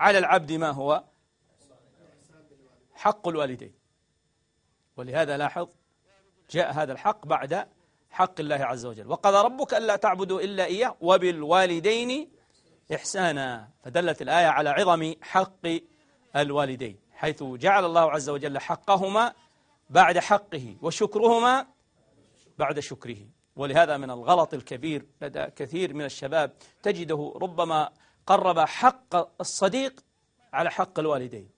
على العبد ما هو؟ حق الوالدين. ولهذا لاحظ جاء هذا الحق بعد حق الله عز وجل. وقال ربك ألا تعبدوا إلا إياه وبالوالدين إحسانا. فدلت الآية على عظم حق الوالدين حيث جعل الله عز وجل حقهما بعد حقه وشكرهما بعد شكره. ولهذا من الغلط الكبير لدى كثير من الشباب تجده ربما قرب حق الصديق على حق الوالدين.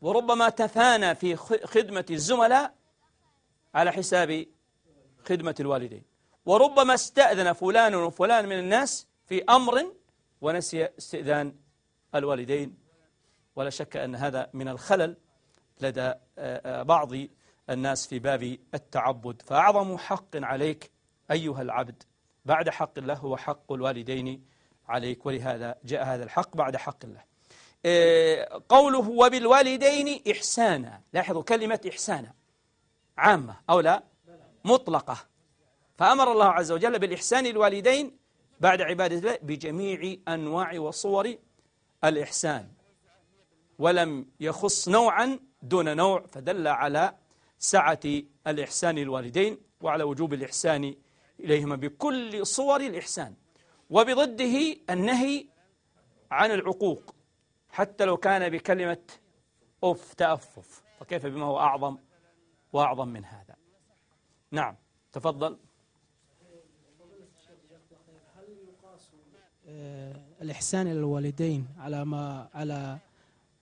وربما تفانى في خدمة الزملاء على حساب خدمة الوالدين. وربما استأذن فلان وفلان من الناس في أمر ونسي استئذان الوالدين. ولا شك أن هذا من الخلل لدى بعض الناس في باب التعبد. فأعظم حق عليك أيها العبد بعد حق الله هو حق الوالدين عليك. ولهذا جاء هذا الحق بعد حق الله. قوله وبالوالدين إحسانا. لاحظوا كلمة إحسانا. عامة أو لا؟ مطلقة. فأمر الله عز وجل بالإحسان للوالدين بعد عبادة الله بجميع أنواع وصور الإحسان. ولم يخص نوعا دون نوع فدل على سعة الإحسان للوالدين وعلى وجوب الإحسان إليهما بكل صور الإحسان. وبضده النهي عن العقوق حتى لو كان بكلمة أف تأفف فكيف بما هو أعظم وأعظم من هذا؟ نعم. تفضل. آه، الإحسان إلى الوالدين على ما على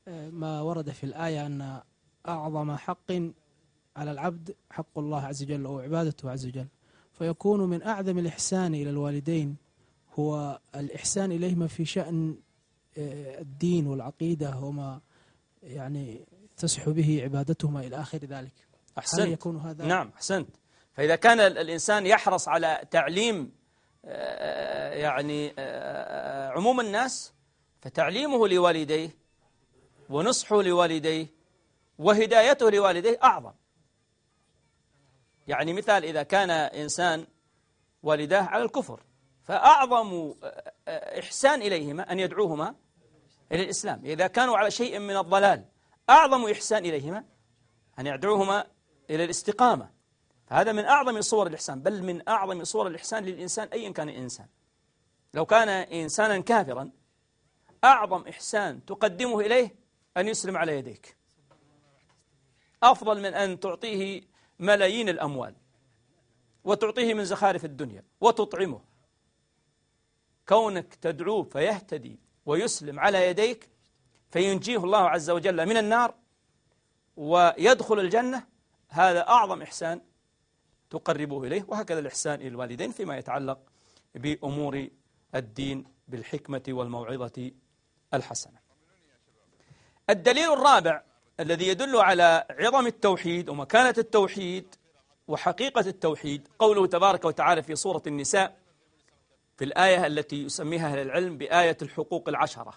آه، ما ورد في الآية أن أعظم حق على العبد حق الله عز وجل أو عبادته عز وجل. فيكون من أعظم الإحسان إلى الوالدين هو الإحسان إليهما في شأن آه، الدين والعقيدة وما يعني تصح به عبادتهما إلى آخر ذلك. أحسنت. هل يكون هذا؟ نعم أحسنت. فإذا كان الإنسان يحرص على تعليم آه، يعني آه، عموم الناس فتعليمه لوالديه ونصحه لوالديه وهدايته لوالديه أعظم. يعني مثال إذا كان إنسان والداه على الكفر فأعظم إحسان إليهما أن يدعوهما إلى الإسلام. إذا كانوا على شيء من الضلال أعظم إحسان إليهما أن يدعوهما إلى الاستقامة. فهذا من أعظم صور الإحسان بل من أعظم صور الإحسان للإنسان أيا كان الإنسان. لو كان إنسانا كافرا أعظم إحسان تقدمه إليه أن يسلم على يديك. أفضل من أن تعطيه ملايين الأموال وتعطيه من زخارف الدنيا وتطعمه. كونك تدعوه فيهتدي ويسلم على يديك فينجيه الله عز وجل من النار ويدخل الجنة هذا أعظم إحسان تقربه إليه وهكذا الإحسان إلى الوالدين فيما يتعلق بأمور الدين بالحكمة والموعظة الحسنة. الدليل الرابع الذي يدل على عظم التوحيد ومكانة التوحيد وحقيقة التوحيد قوله تبارك وتعالى في سورة النساء في الآية التي يسميها أهل العلم بآية الحقوق العشرة.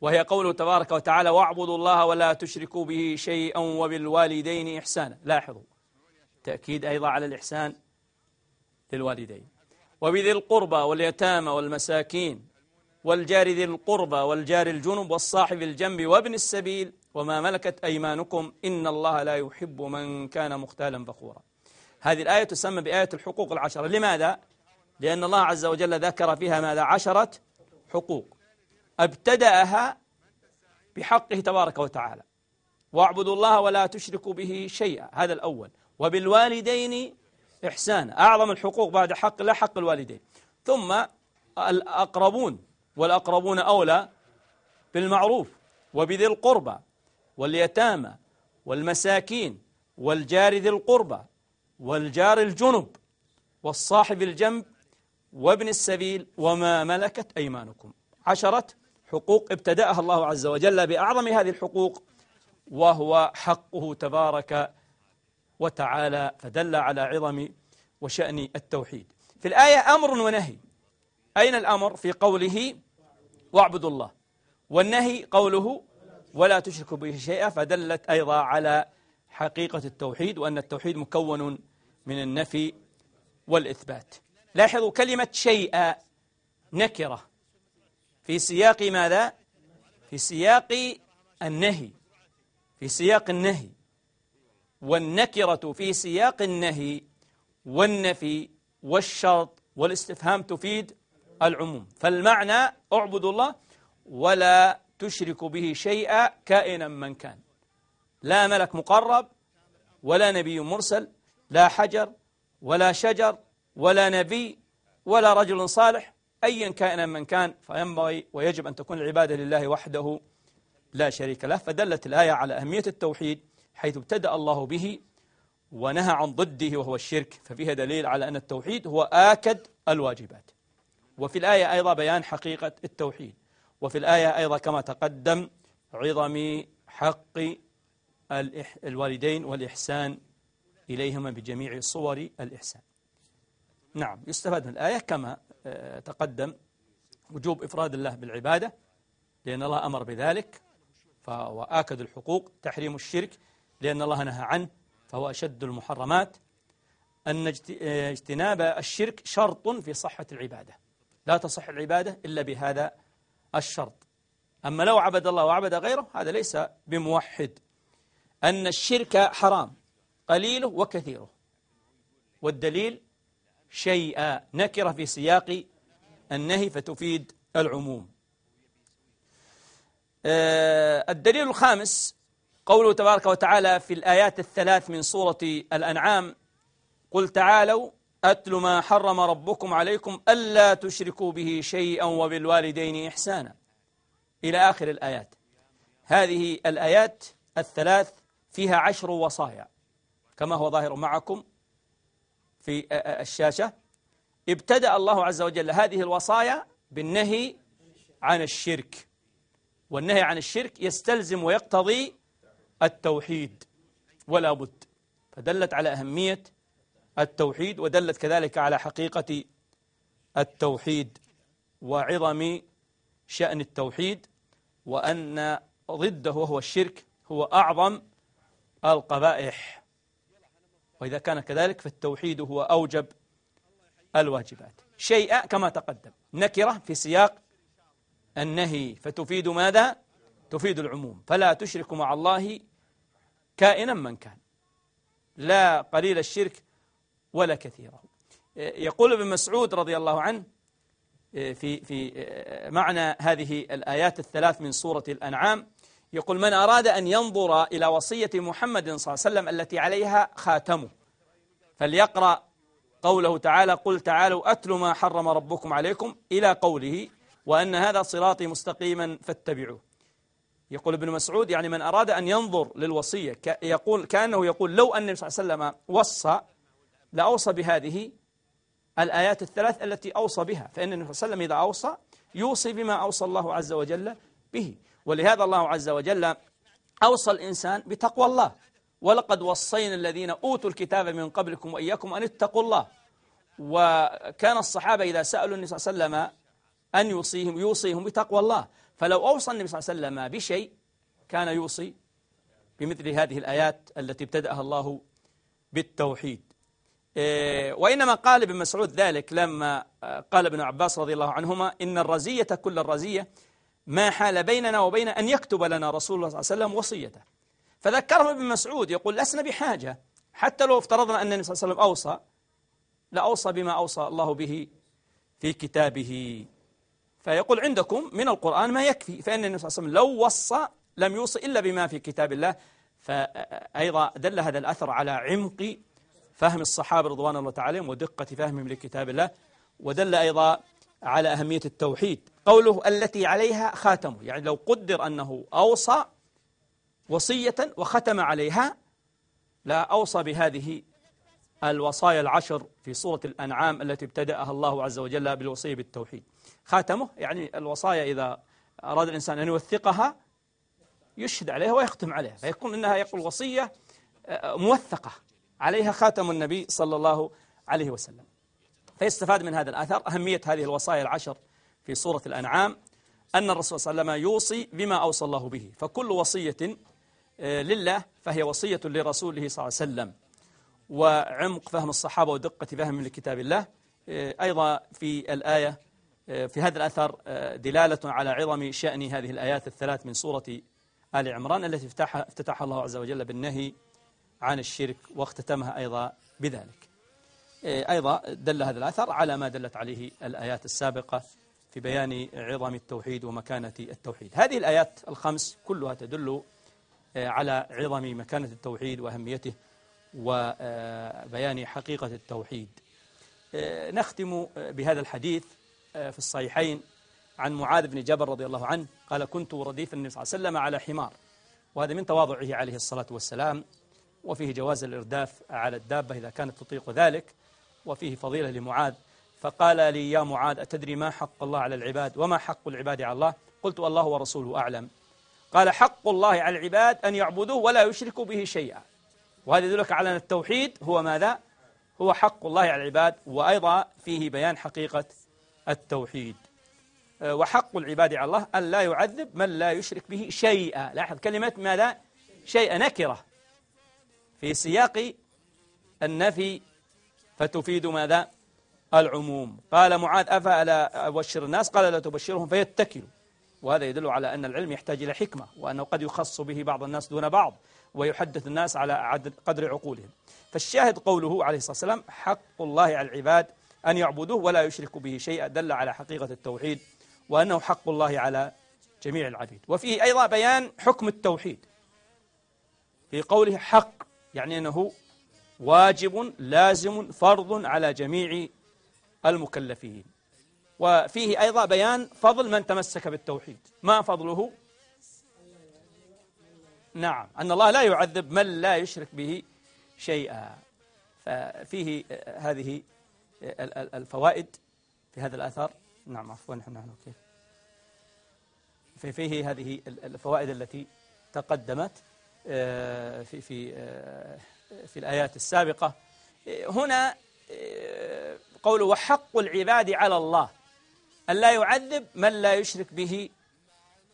وهي قوله تبارك وتعالى واعبدوا الله ولا تشركوا به شيئا وبالوالدين إحسانا. لاحظوا تأكيد أيضا على الإحسان للوالدين. وبذي القربى واليتامى والمساكين والجار ذي القربى والجار الجنب والصاحب الجنب وابن السبيل وما ملكت أيمانكم إن الله لا يحب من كان مختالا فخورا. هذه الآية تسمى بآية الحقوق العشرة. لماذا؟ لأن الله عز وجل ذكر فيها ماذا؟ عشرة حقوق. أبتدأها بحقه تبارك وتعالى. واعبدوا الله ولا تشركوا به شيئا. هذا الأول. وبالوالدين إحسانا أعظم الحقوق بعد حق الله حق الوالدين. ثم الأقربون والأقربون أولى بالمعروف وبذي القربى واليتامى والمساكين والجار ذي القربى والجار الجنب والصاحب الجنب وابن السبيل وما ملكت أيمانكم. عشرة حقوق ابتدأها الله عز وجل بأعظم هذه الحقوق وهو حقه تبارك وتعالى فدل على عظم وشأن التوحيد. في الآية أمر ونهي. أين الأمر؟ في قوله واعبدوا الله. والنهي قوله ولا تشركوا به شيئا فدلت أيضا على حقيقة التوحيد وأن التوحيد مكون من النفي والإثبات. لاحظوا كلمة شيئا نكرة. في سياق ماذا؟ في سياق النهي. في سياق النهي. والنكرة في سياق النهي والنفي والشرط والاستفهام تفيد العموم. فالمعنى اعبدوا الله ولا تشرك به شيئا كائنا من كان. لا ملك مقرب ولا نبي مرسل لا حجر ولا شجر ولا نبي ولا رجل صالح أيا كائنا من كان. فينبغي ويجب أن تكون العبادة لله وحده لا شريك له. فدلت الآية على أهمية التوحيد حيث ابتدأ الله به ونهى عن ضده وهو الشرك. ففيها دليل على أن التوحيد هو آكد الواجبات. وفي الآية أيضا بيان حقيقة التوحيد. وفي الآية أيضا كما تقدم عظم حق الوالدين والإحسان إليهما بجميع صور الإحسان. نعم يستفاد من الآية كما آه، تقدم وجوب إفراد الله بالعبادة لأن الله أمر بذلك فهو آكد الحقوق تحريم الشرك لأن الله نهى عنه فهو أشد المحرمات أن اجتناب الشرك شرط في صحة العبادة. لا تصح العبادة إلا بهذا الشرط. أما لو عبد الله وعبد غيره هذا ليس بموحد. أن الشرك حرام قليله وكثيره. والدليل شيئا نكرة في سياق النهي فتفيد العموم. آه، الدليل الخامس قوله تبارك وتعالى في الآيات الثلاث من سورة الأنعام قل تعالوا أتل ما حرم ربكم عليكم ألا تشركوا به شيئا وبالوالدين إحسانا. إلى آخر الآيات. هذه الآيات الثلاث فيها عشر وصايا. كما هو ظاهر معكم في الشاشة. ابتدأ الله عز وجل هذه الوصايا بالنهي عن الشرك. والنهي عن الشرك يستلزم ويقتضي التوحيد ولا بد. فدلت على أهمية التوحيد ودلت كذلك على حقيقة التوحيد وعظم شأن التوحيد وأن ضده وهو الشرك هو أعظم القبائح. وإذا كان كذلك فالتوحيد هو أوجب الواجبات. شيء كما تقدم نكرة في سياق النهي. فتفيد ماذا؟ تفيد العموم. فلا تشرك مع الله كائنا من كان. لا قليل الشرك ولا كثيره. يقول ابن مسعود رضي الله عنه في في معنى هذه الآيات الثلاث من سورة الأنعام يقول من أراد أن ينظر إلى وصية محمد صلى الله عليه وسلم التي عليها خاتمه. فليقرأ قوله تعالى قل تعالوا أتل ما حرم ربكم عليكم إلى قوله وأن هذا صراطي مستقيما فاتبعوه. يقول ابن مسعود يعني من أراد أن ينظر للوصية يقول كأنه يقول لو أن النبي صلى الله عليه وسلم وصى لأوصى بهذه الآيات الثلاث التي أوصى بها فإن النبي صلى الله عليه وسلم إذا أوصى يوصي بما أوصى الله عز وجل به. ولهذا الله عز وجل أوصى الإنسان بتقوى الله. ولقد وصينا الذين أوتوا الكتاب من قبلكم وإياكم أن اتقوا الله. وكان الصحابة إذا سألوا النبي صلى الله عليه وسلم أن يوصيهم يوصيهم بتقوى الله. فلو أوصى النبي صلى الله عليه وسلم بشيء كان يوصي بمثل هذه الآيات التي ابتدأها الله بالتوحيد. إيه، وإنما قال ابن مسعود ذلك لما قال ابن عباس رضي الله عنهما إن الرزية كل الرزية ما حال بيننا وبين أن يكتب لنا رسول الله صلى الله عليه وسلم وصيته. فذكرهم ابن مسعود يقول لسنا بحاجة حتى لو افترضنا أن النبي صلى الله عليه وسلم أوصى لأوصى بما أوصى الله به في كتابه. فيقول عندكم من القرآن ما يكفي. فإن النبي صلى الله عليه وسلم لو وصى لم يوصي إلا بما في كتاب الله. فأيضا دل هذا الأثر على عمق فهم الصحابة رضوان الله تعالى ودقة فهمهم لكتاب الله. ودل أيضا على أهمية التوحيد. قوله التي عليها خاتمه. يعني لو قدر أنه أوصى وصية وختم عليها لا أوصى بهذه الوصايا العشر في سورة الأنعام التي ابتدأها الله عز وجل بالوصية بالتوحيد. خاتمه يعني الوصايا إذا أراد الإنسان أن يوثقها يشهد عليها ويختم عليها. فيكون إنها يقول وصية آه، موثقة. عليها خاتم النبي صلى الله عليه وسلم. فيستفاد من هذا الأثر أهمية هذه الوصايا العشر في سورة الأنعام أن الرسول صلى الله عليه وسلم يوصي بما أوصى الله به. فكل وصية آه، لله فهي وصية لرسوله صلى الله عليه وسلم. وعمق فهم الصحابة ودقة فهم لكتاب الله. آه، أيضا في الآية آه، في هذا الأثر دلالة على عظم شأن هذه الآيات الثلاث من سورة آل عمران التي افتتحها افتتح الله عز وجل بالنهي عن الشرك واختتمها أيضا بذلك. أيضا دل هذا الأثر على ما دلت عليه الآيات السابقة في بيان عظم التوحيد ومكانة التوحيد. هذه الآيات الخمس كلها تدل آه، على عظم مكانة التوحيد وأهميته وبيان حقيقة التوحيد. نختم بهذا الحديث في الصحيحين عن معاذ بن جبل رضي الله عنه قال كنت رديف النبي صلى الله عليه وسلم على حمار وهذا من تواضعه عليه الصلاة والسلام وفيه جواز الإرداف على الدابة إذا كانت تطيق ذلك وفيه فضيلة لمعاذ. فقال لي يا معاذ أتدري ما حق الله على العباد وما حق العباد على الله؟ قلت الله ورسوله أعلم قال حق الله على العباد أن يعبدوه ولا يشركوا به شيئا وهذا يدلك على أن التوحيد هو ماذا؟ هو حق الله على العباد وأيضا فيه بيان حقيقة التوحيد. أه، وحق العباد على الله أن لا يعذب من لا يشرك به شيئا. لاحظ كلمة ماذا؟ شيئا نكرة. في سياق النفي فتفيد ماذا؟ العموم. قال معاذ أفألا أبشر الناس؟ قال لا تبشرهم فيتكلوا. وهذا يدل على أن العلم يحتاج إلى حكمة وأنه قد يخص به بعض الناس دون بعض. ويحدث الناس على قدر عقولهم. فالشاهد قوله عليه الصلاة والسلام حق الله على العباد أن يعبدوه ولا يشركوا به شيئا دل على حقيقة التوحيد وأنه حق الله على جميع العبيد. وفيه أيضا بيان حكم التوحيد. في قوله حق يعني أنه واجب لازم فرض على جميع المكلفين. وفيه أيضا بيان فضل من تمسك بالتوحيد. ما فضله؟ نعم. أن الله لا يعذب من لا يشرك به شيئا. ففيه هذه الفوائد في هذا الأثر نعم عفوا نحن كيف. فيه هذه الفوائد التي تقدمت آه، في في آه، في الآيات السابقة. هنا آه، قوله وحق العباد على الله أن لا يعذب من لا يشرك به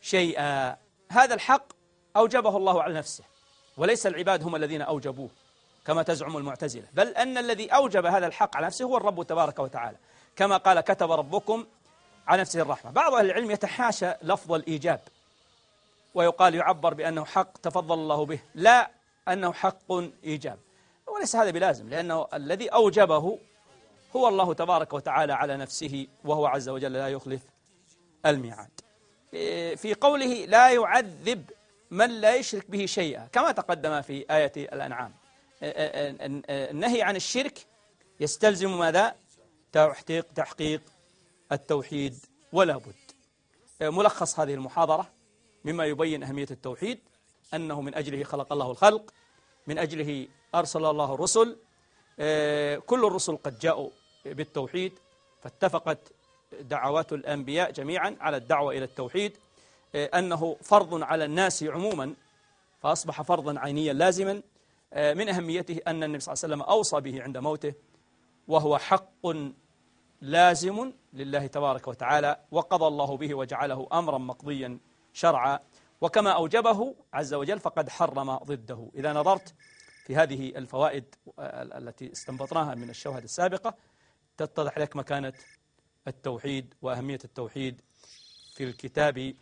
شيئا. هذا الحق أوجبه الله على نفسه. وليس العباد هم الذين أوجبوه كما تزعم المعتزلة. بل أن الذي أوجب هذا الحق على نفسه هو الرب تبارك وتعالى. كما قال كتب ربكم على نفسه الرحمة. بعض أهل العلم يتحاشى لفظ الإيجاب ويقال يعبر بأنه حق تفضل الله به لا أنه حق إيجاب. وليس هذا بلازم لأنه الذي أوجبه هو الله تبارك وتعالى على نفسه وهو عز وجل لا يخلف الميعاد. في قوله لا يعذب من لا يشرك به شيئا كما تقدم في آية الأنعام. النهي عن الشرك يستلزم ماذا؟ تحقيق التوحيد ولا بد. ملخص هذه المحاضرة مما يبين أهمية التوحيد أنه من أجله خلق الله الخلق من أجله أرسل الله الرسل. كل الرسل قد جاءوا بالتوحيد فاتفقت دعوات الأنبياء جميعا على الدعوة إلى التوحيد. أنه فرض على الناس عموما فأصبح فرضا عينيا لازما من أهميته أن النبي صلى الله عليه وسلم أوصى به عند موته وهو حق لازم لله تبارك وتعالى وقضى الله به وجعله أمرا مقضيا شرعا وكما أوجبه عز وجل فقد حرم ضده. إذا نظرت في هذه الفوائد التي استنبطناها من الشواهد السابقة تتضح لك مكانة التوحيد وأهمية التوحيد في الكتاب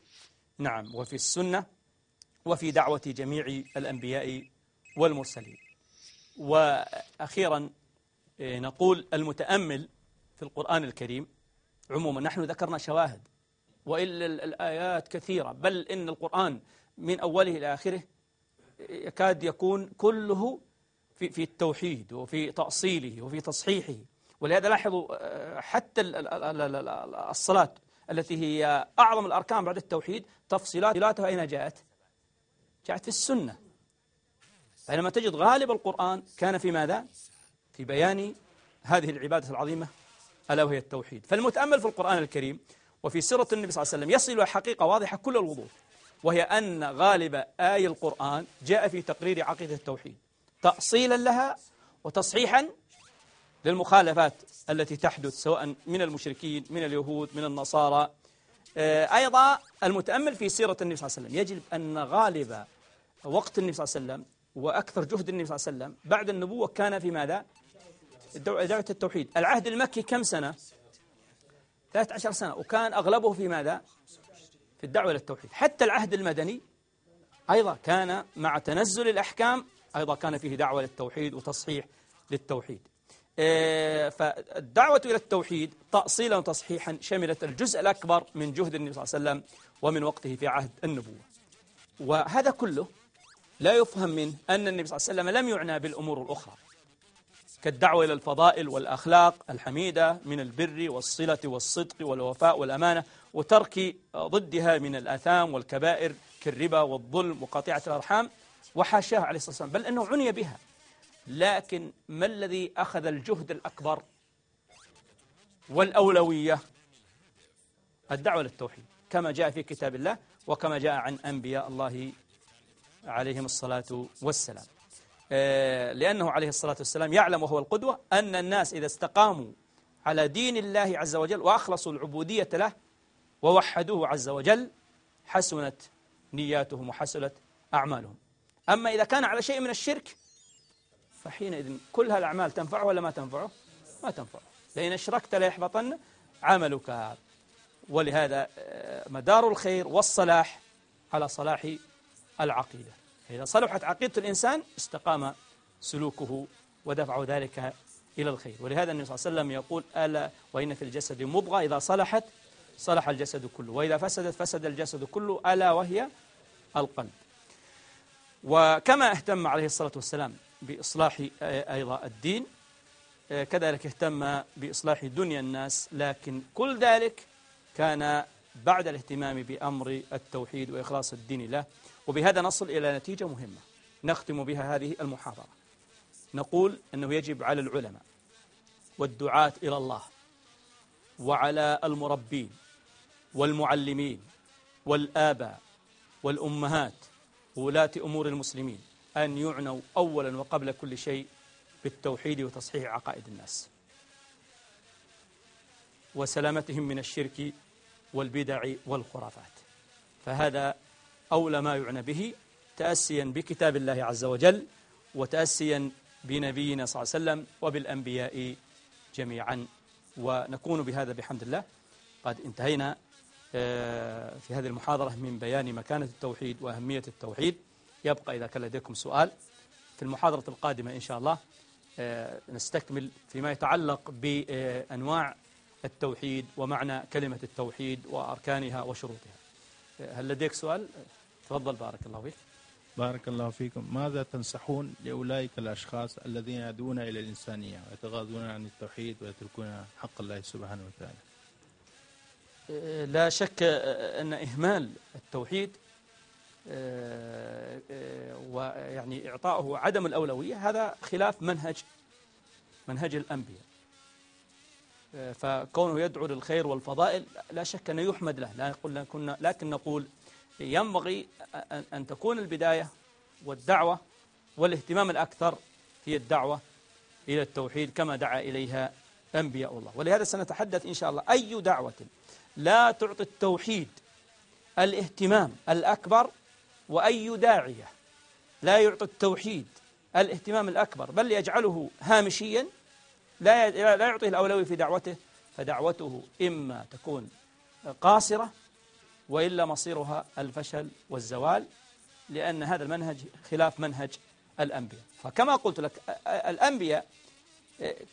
نعم وفي السنة وفي دعوة جميع الأنبياء والمرسلين. وأخيرا إيه، نقول المتأمل في القرآن الكريم عموما نحن ذكرنا شواهد وإلا الآيات كثيرة بل إن القرآن من أوله إلى آخره يكاد يكون كله في في التوحيد وفي تأصيله وفي تصحيحه. ولهذا لاحظوا آه، حتى الصلاة التي هي أعظم الأركان بعد التوحيد تفصيلاتها أين جاءت؟ جاءت في السنة بينما تجد غالب القرآن كان في ماذا؟ في بيان هذه العبادة العظيمة ألا وهي التوحيد فالمتأمل في القرآن الكريم وفي سيرة النبي صلى الله عليه وسلم يصل إلى حقيقة واضحة كل الوضوح وهي أن غالب آي القرآن جاء في تقرير عقيدة التوحيد تأصيلا لها وتصحيحا للمخالفات التي تحدث سواء من المشركين من اليهود من النصارى آه، أيضا المتأمل في سيرة النبي صلى الله عليه وسلم يجب أن غالب وقت النبي صلى الله عليه وسلم وأكثر جهد النبي صلى الله عليه وسلم بعد النبوة كان في ماذا؟ دعوة التوحيد العهد المكي كم سنة؟ 13 سنة وكان أغلبه في ماذا؟ في الدعوة إلى التوحيد حتى العهد المدني أيضا كان مع تنزل الأحكام أيضا كان فيه دعوة للتوحيد وتصحيح للتوحيد فالدعوة إلى التوحيد تأصيلا وتصحيحا شملت الجزء الأكبر من جهد النبي صلى الله عليه وسلم ومن وقته في عهد النبوة. وهذا كله لا يفهم منه أن النبي صلى الله عليه وسلم لم يعنى بالأمور الأخرى كالدعوة إلى الفضائل والأخلاق الحميدة من البر والصلة والصدق والوفاء والأمانة وترك ضدها من الآثام والكبائر كالربا والظلم وقطيعة الأرحام وحاشاه عليه الصلاة والسلام بل أنه عني بها. لكن ما الذي أخذ الجهد الأكبر والأولوية؟ الدعوة للتوحيد كما جاء في كتاب الله وكما جاء عن أنبياء الله عليهم الصلاة والسلام. آه، لأنه عليه الصلاة والسلام يعلم وهو القدوة أن الناس إذا استقاموا على دين الله عز وجل وأخلصوا العبودية له ووحدوه عز وجل حسنت نياتهم وحسنت أعمالهم. أما إذا كان على شيء من الشرك فحينئذ كل هالأعمال تنفعه ولا ما تنفعه ما تنفعه لئن أشركت ليحبطن عملك. ولهذا آه، مدار الخير والصلاح على صلاح العقيدة. إذا صلحت عقيدة الإنسان استقام سلوكه ودفع ذلك إلى الخير. ولهذا النبي صلى الله عليه وسلم يقول ألا وإن في الجسد مضغة إذا صلحت صلح الجسد كله. وإذا فسدت فسد الجسد كله ألا وهي القلب. وكما اهتم عليه الصلاة والسلام بإصلاح أيضا الدين. كذلك اهتم بإصلاح دنيا الناس لكن كل ذلك كان بعد الاهتمام بأمر التوحيد وإخلاص الدين له. وبهذا نصل إلى نتيجة مهمة نختم بها هذه المحاضرة. نقول أنه يجب على العلماء والدعاة إلى الله وعلى المربين والمعلمين والآباء والأمهات وولاة أمور المسلمين أن يعنوا أولا وقبل كل شيء بالتوحيد وتصحيح عقائد الناس. وسلامتهم من الشرك والبدع والخرافات. فهذا أولى ما يعنى به تأسيا بكتاب الله عز وجل وتأسيا بنبينا صلى الله عليه وسلم وبالأنبياء جميعا. ونكون بهذا بحمد الله. قد انتهينا آه، في هذه المحاضرة من بيان مكانة التوحيد وأهمية التوحيد. يبقى إذا كان لديكم سؤال في المحاضرة القادمة إن شاء الله آه، نستكمل فيما يتعلق بأنواع التوحيد ومعنى كلمة التوحيد وأركانها وشروطها. آه، هل لديك سؤال؟ تفضل بارك الله فيك. بارك الله فيكم. ماذا تنصحون لأولئك الأشخاص الذين يدعون إلى الإنسانية ويتغاضون عن التوحيد ويتركون حق الله سبحانه وتعالى؟ لا شك أن إهمال التوحيد آه، آه، ويعني إعطائه عدم الأولوية هذا خلاف منهج منهج الأنبياء. آه، فكونه يدعو للخير والفضائل لا شك أنه يحمد له. لا نقول لكن نقول ينبغي أن تكون البداية والدعوة والاهتمام الأكثر هي الدعوة إلى التوحيد كما دعا إليها أنبياء الله. ولهذا سنتحدث إن شاء الله أي دعوة لا تعطي التوحيد الاهتمام الأكبر وأي داعية لا يعطي التوحيد الاهتمام الأكبر بل يجعله هامشيا لا لا يعطيه الأولوية في دعوته فدعوته إما تكون قاصرة وإلا مصيرها الفشل والزوال لأن هذا المنهج خلاف منهج الأنبياء. فكما قلت لك الأنبياء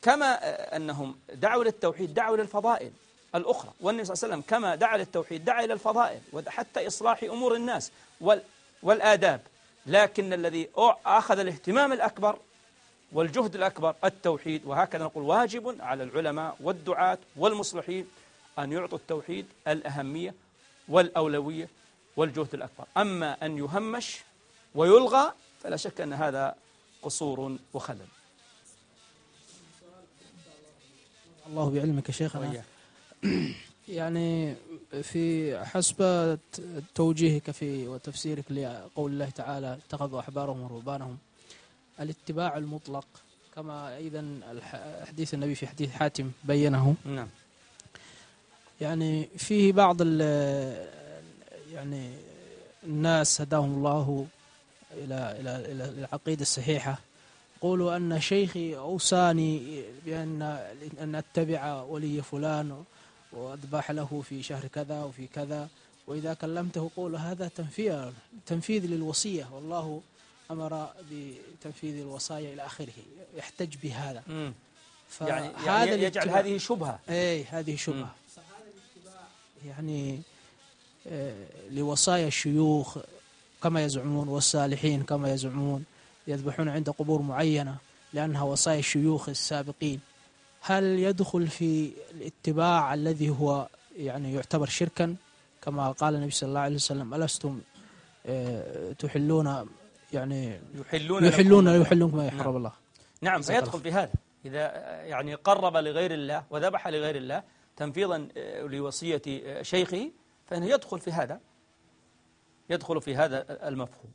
كما أنهم دعوا للتوحيد دعوا للفضائل الأخرى والنبي صلى الله عليه وسلم كما دعا للتوحيد دعا إلى الفضائل وحتى إصلاح أمور الناس والآداب. لكن الذي أخذ الاهتمام الأكبر والجهد الأكبر التوحيد. وهكذا نقول واجب على العلماء والدعاة والمصلحين أن يعطوا التوحيد الأهمية والأولوية والجهد الأكبر. أما أن يهمش ويلغى فلا شك أن هذا قصور وخلل الله بعلمك شيخنا يعني في حسب توجيهك في وتفسيرك لقول الله تعالى اتخذوا أحبارهم ورهبانهم. الاتباع المطلق كما الح- حديث النبي في حديث حاتم بينه. نعم. يعني فيه بعض ال- يعني الناس هداهم الله إلى إلى إلى العقيدة الصحيحة. يقولوا أن شيخي أوصاني بأن أن أتبع ولي فلان. وأذبح له في شهر كذا وفي كذا. وإذا كلمته قول هذا تنفيذ تنفيذ للوصية. والله أمر بتنفيذ الوصايا إلى آخره. يحتج بهذا. فهذا يعني, يعني يجعل هذه شبهة. اي هذه الاتباع يعني آه، لوصايا الشيوخ كما يزعمون والصالحين كما يزعمون يذبحون عند قبور معينة لأنها وصايا الشيوخ السابقين. هل يدخل في الاتباع الذي هو يعني يعتبر شركا؟ كما قال النبي صلى الله عليه وسلم ألستم آه، تحلون يعني يحلون يحلون لكم- يحلون ما نعم. يحرم الله. نعم فيدخل في هذا. إذا يعني قرب لغير الله وذبح لغير الله تنفيذا آه، لوصية آه، شيخه فإنه يدخل في هذا. يدخل في هذا المفهوم.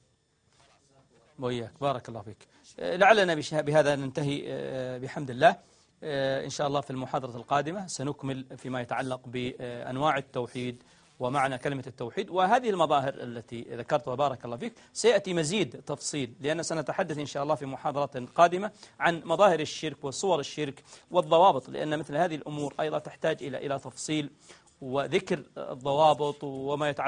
وإياك بارك الله فيك. آه، لعلنا بهذا ننتهي آه، بحمد الله. آه، إن شاء الله في المحاضرة القادمة سنكمل فيما يتعلق بأنواع التوحيد ومعنى كلمة التوحيد. وهذه المظاهر التي ذكرتها بارك الله فيك سيأتي مزيد تفصيل لأن سنتحدث إن شاء الله في محاضرة قادمة عن مظاهر الشرك وصور الشرك والضوابط لأن مثل هذه الأمور أيضا تحتاج إلى إلى تفصيل وذكر الضوابط وما يتعلق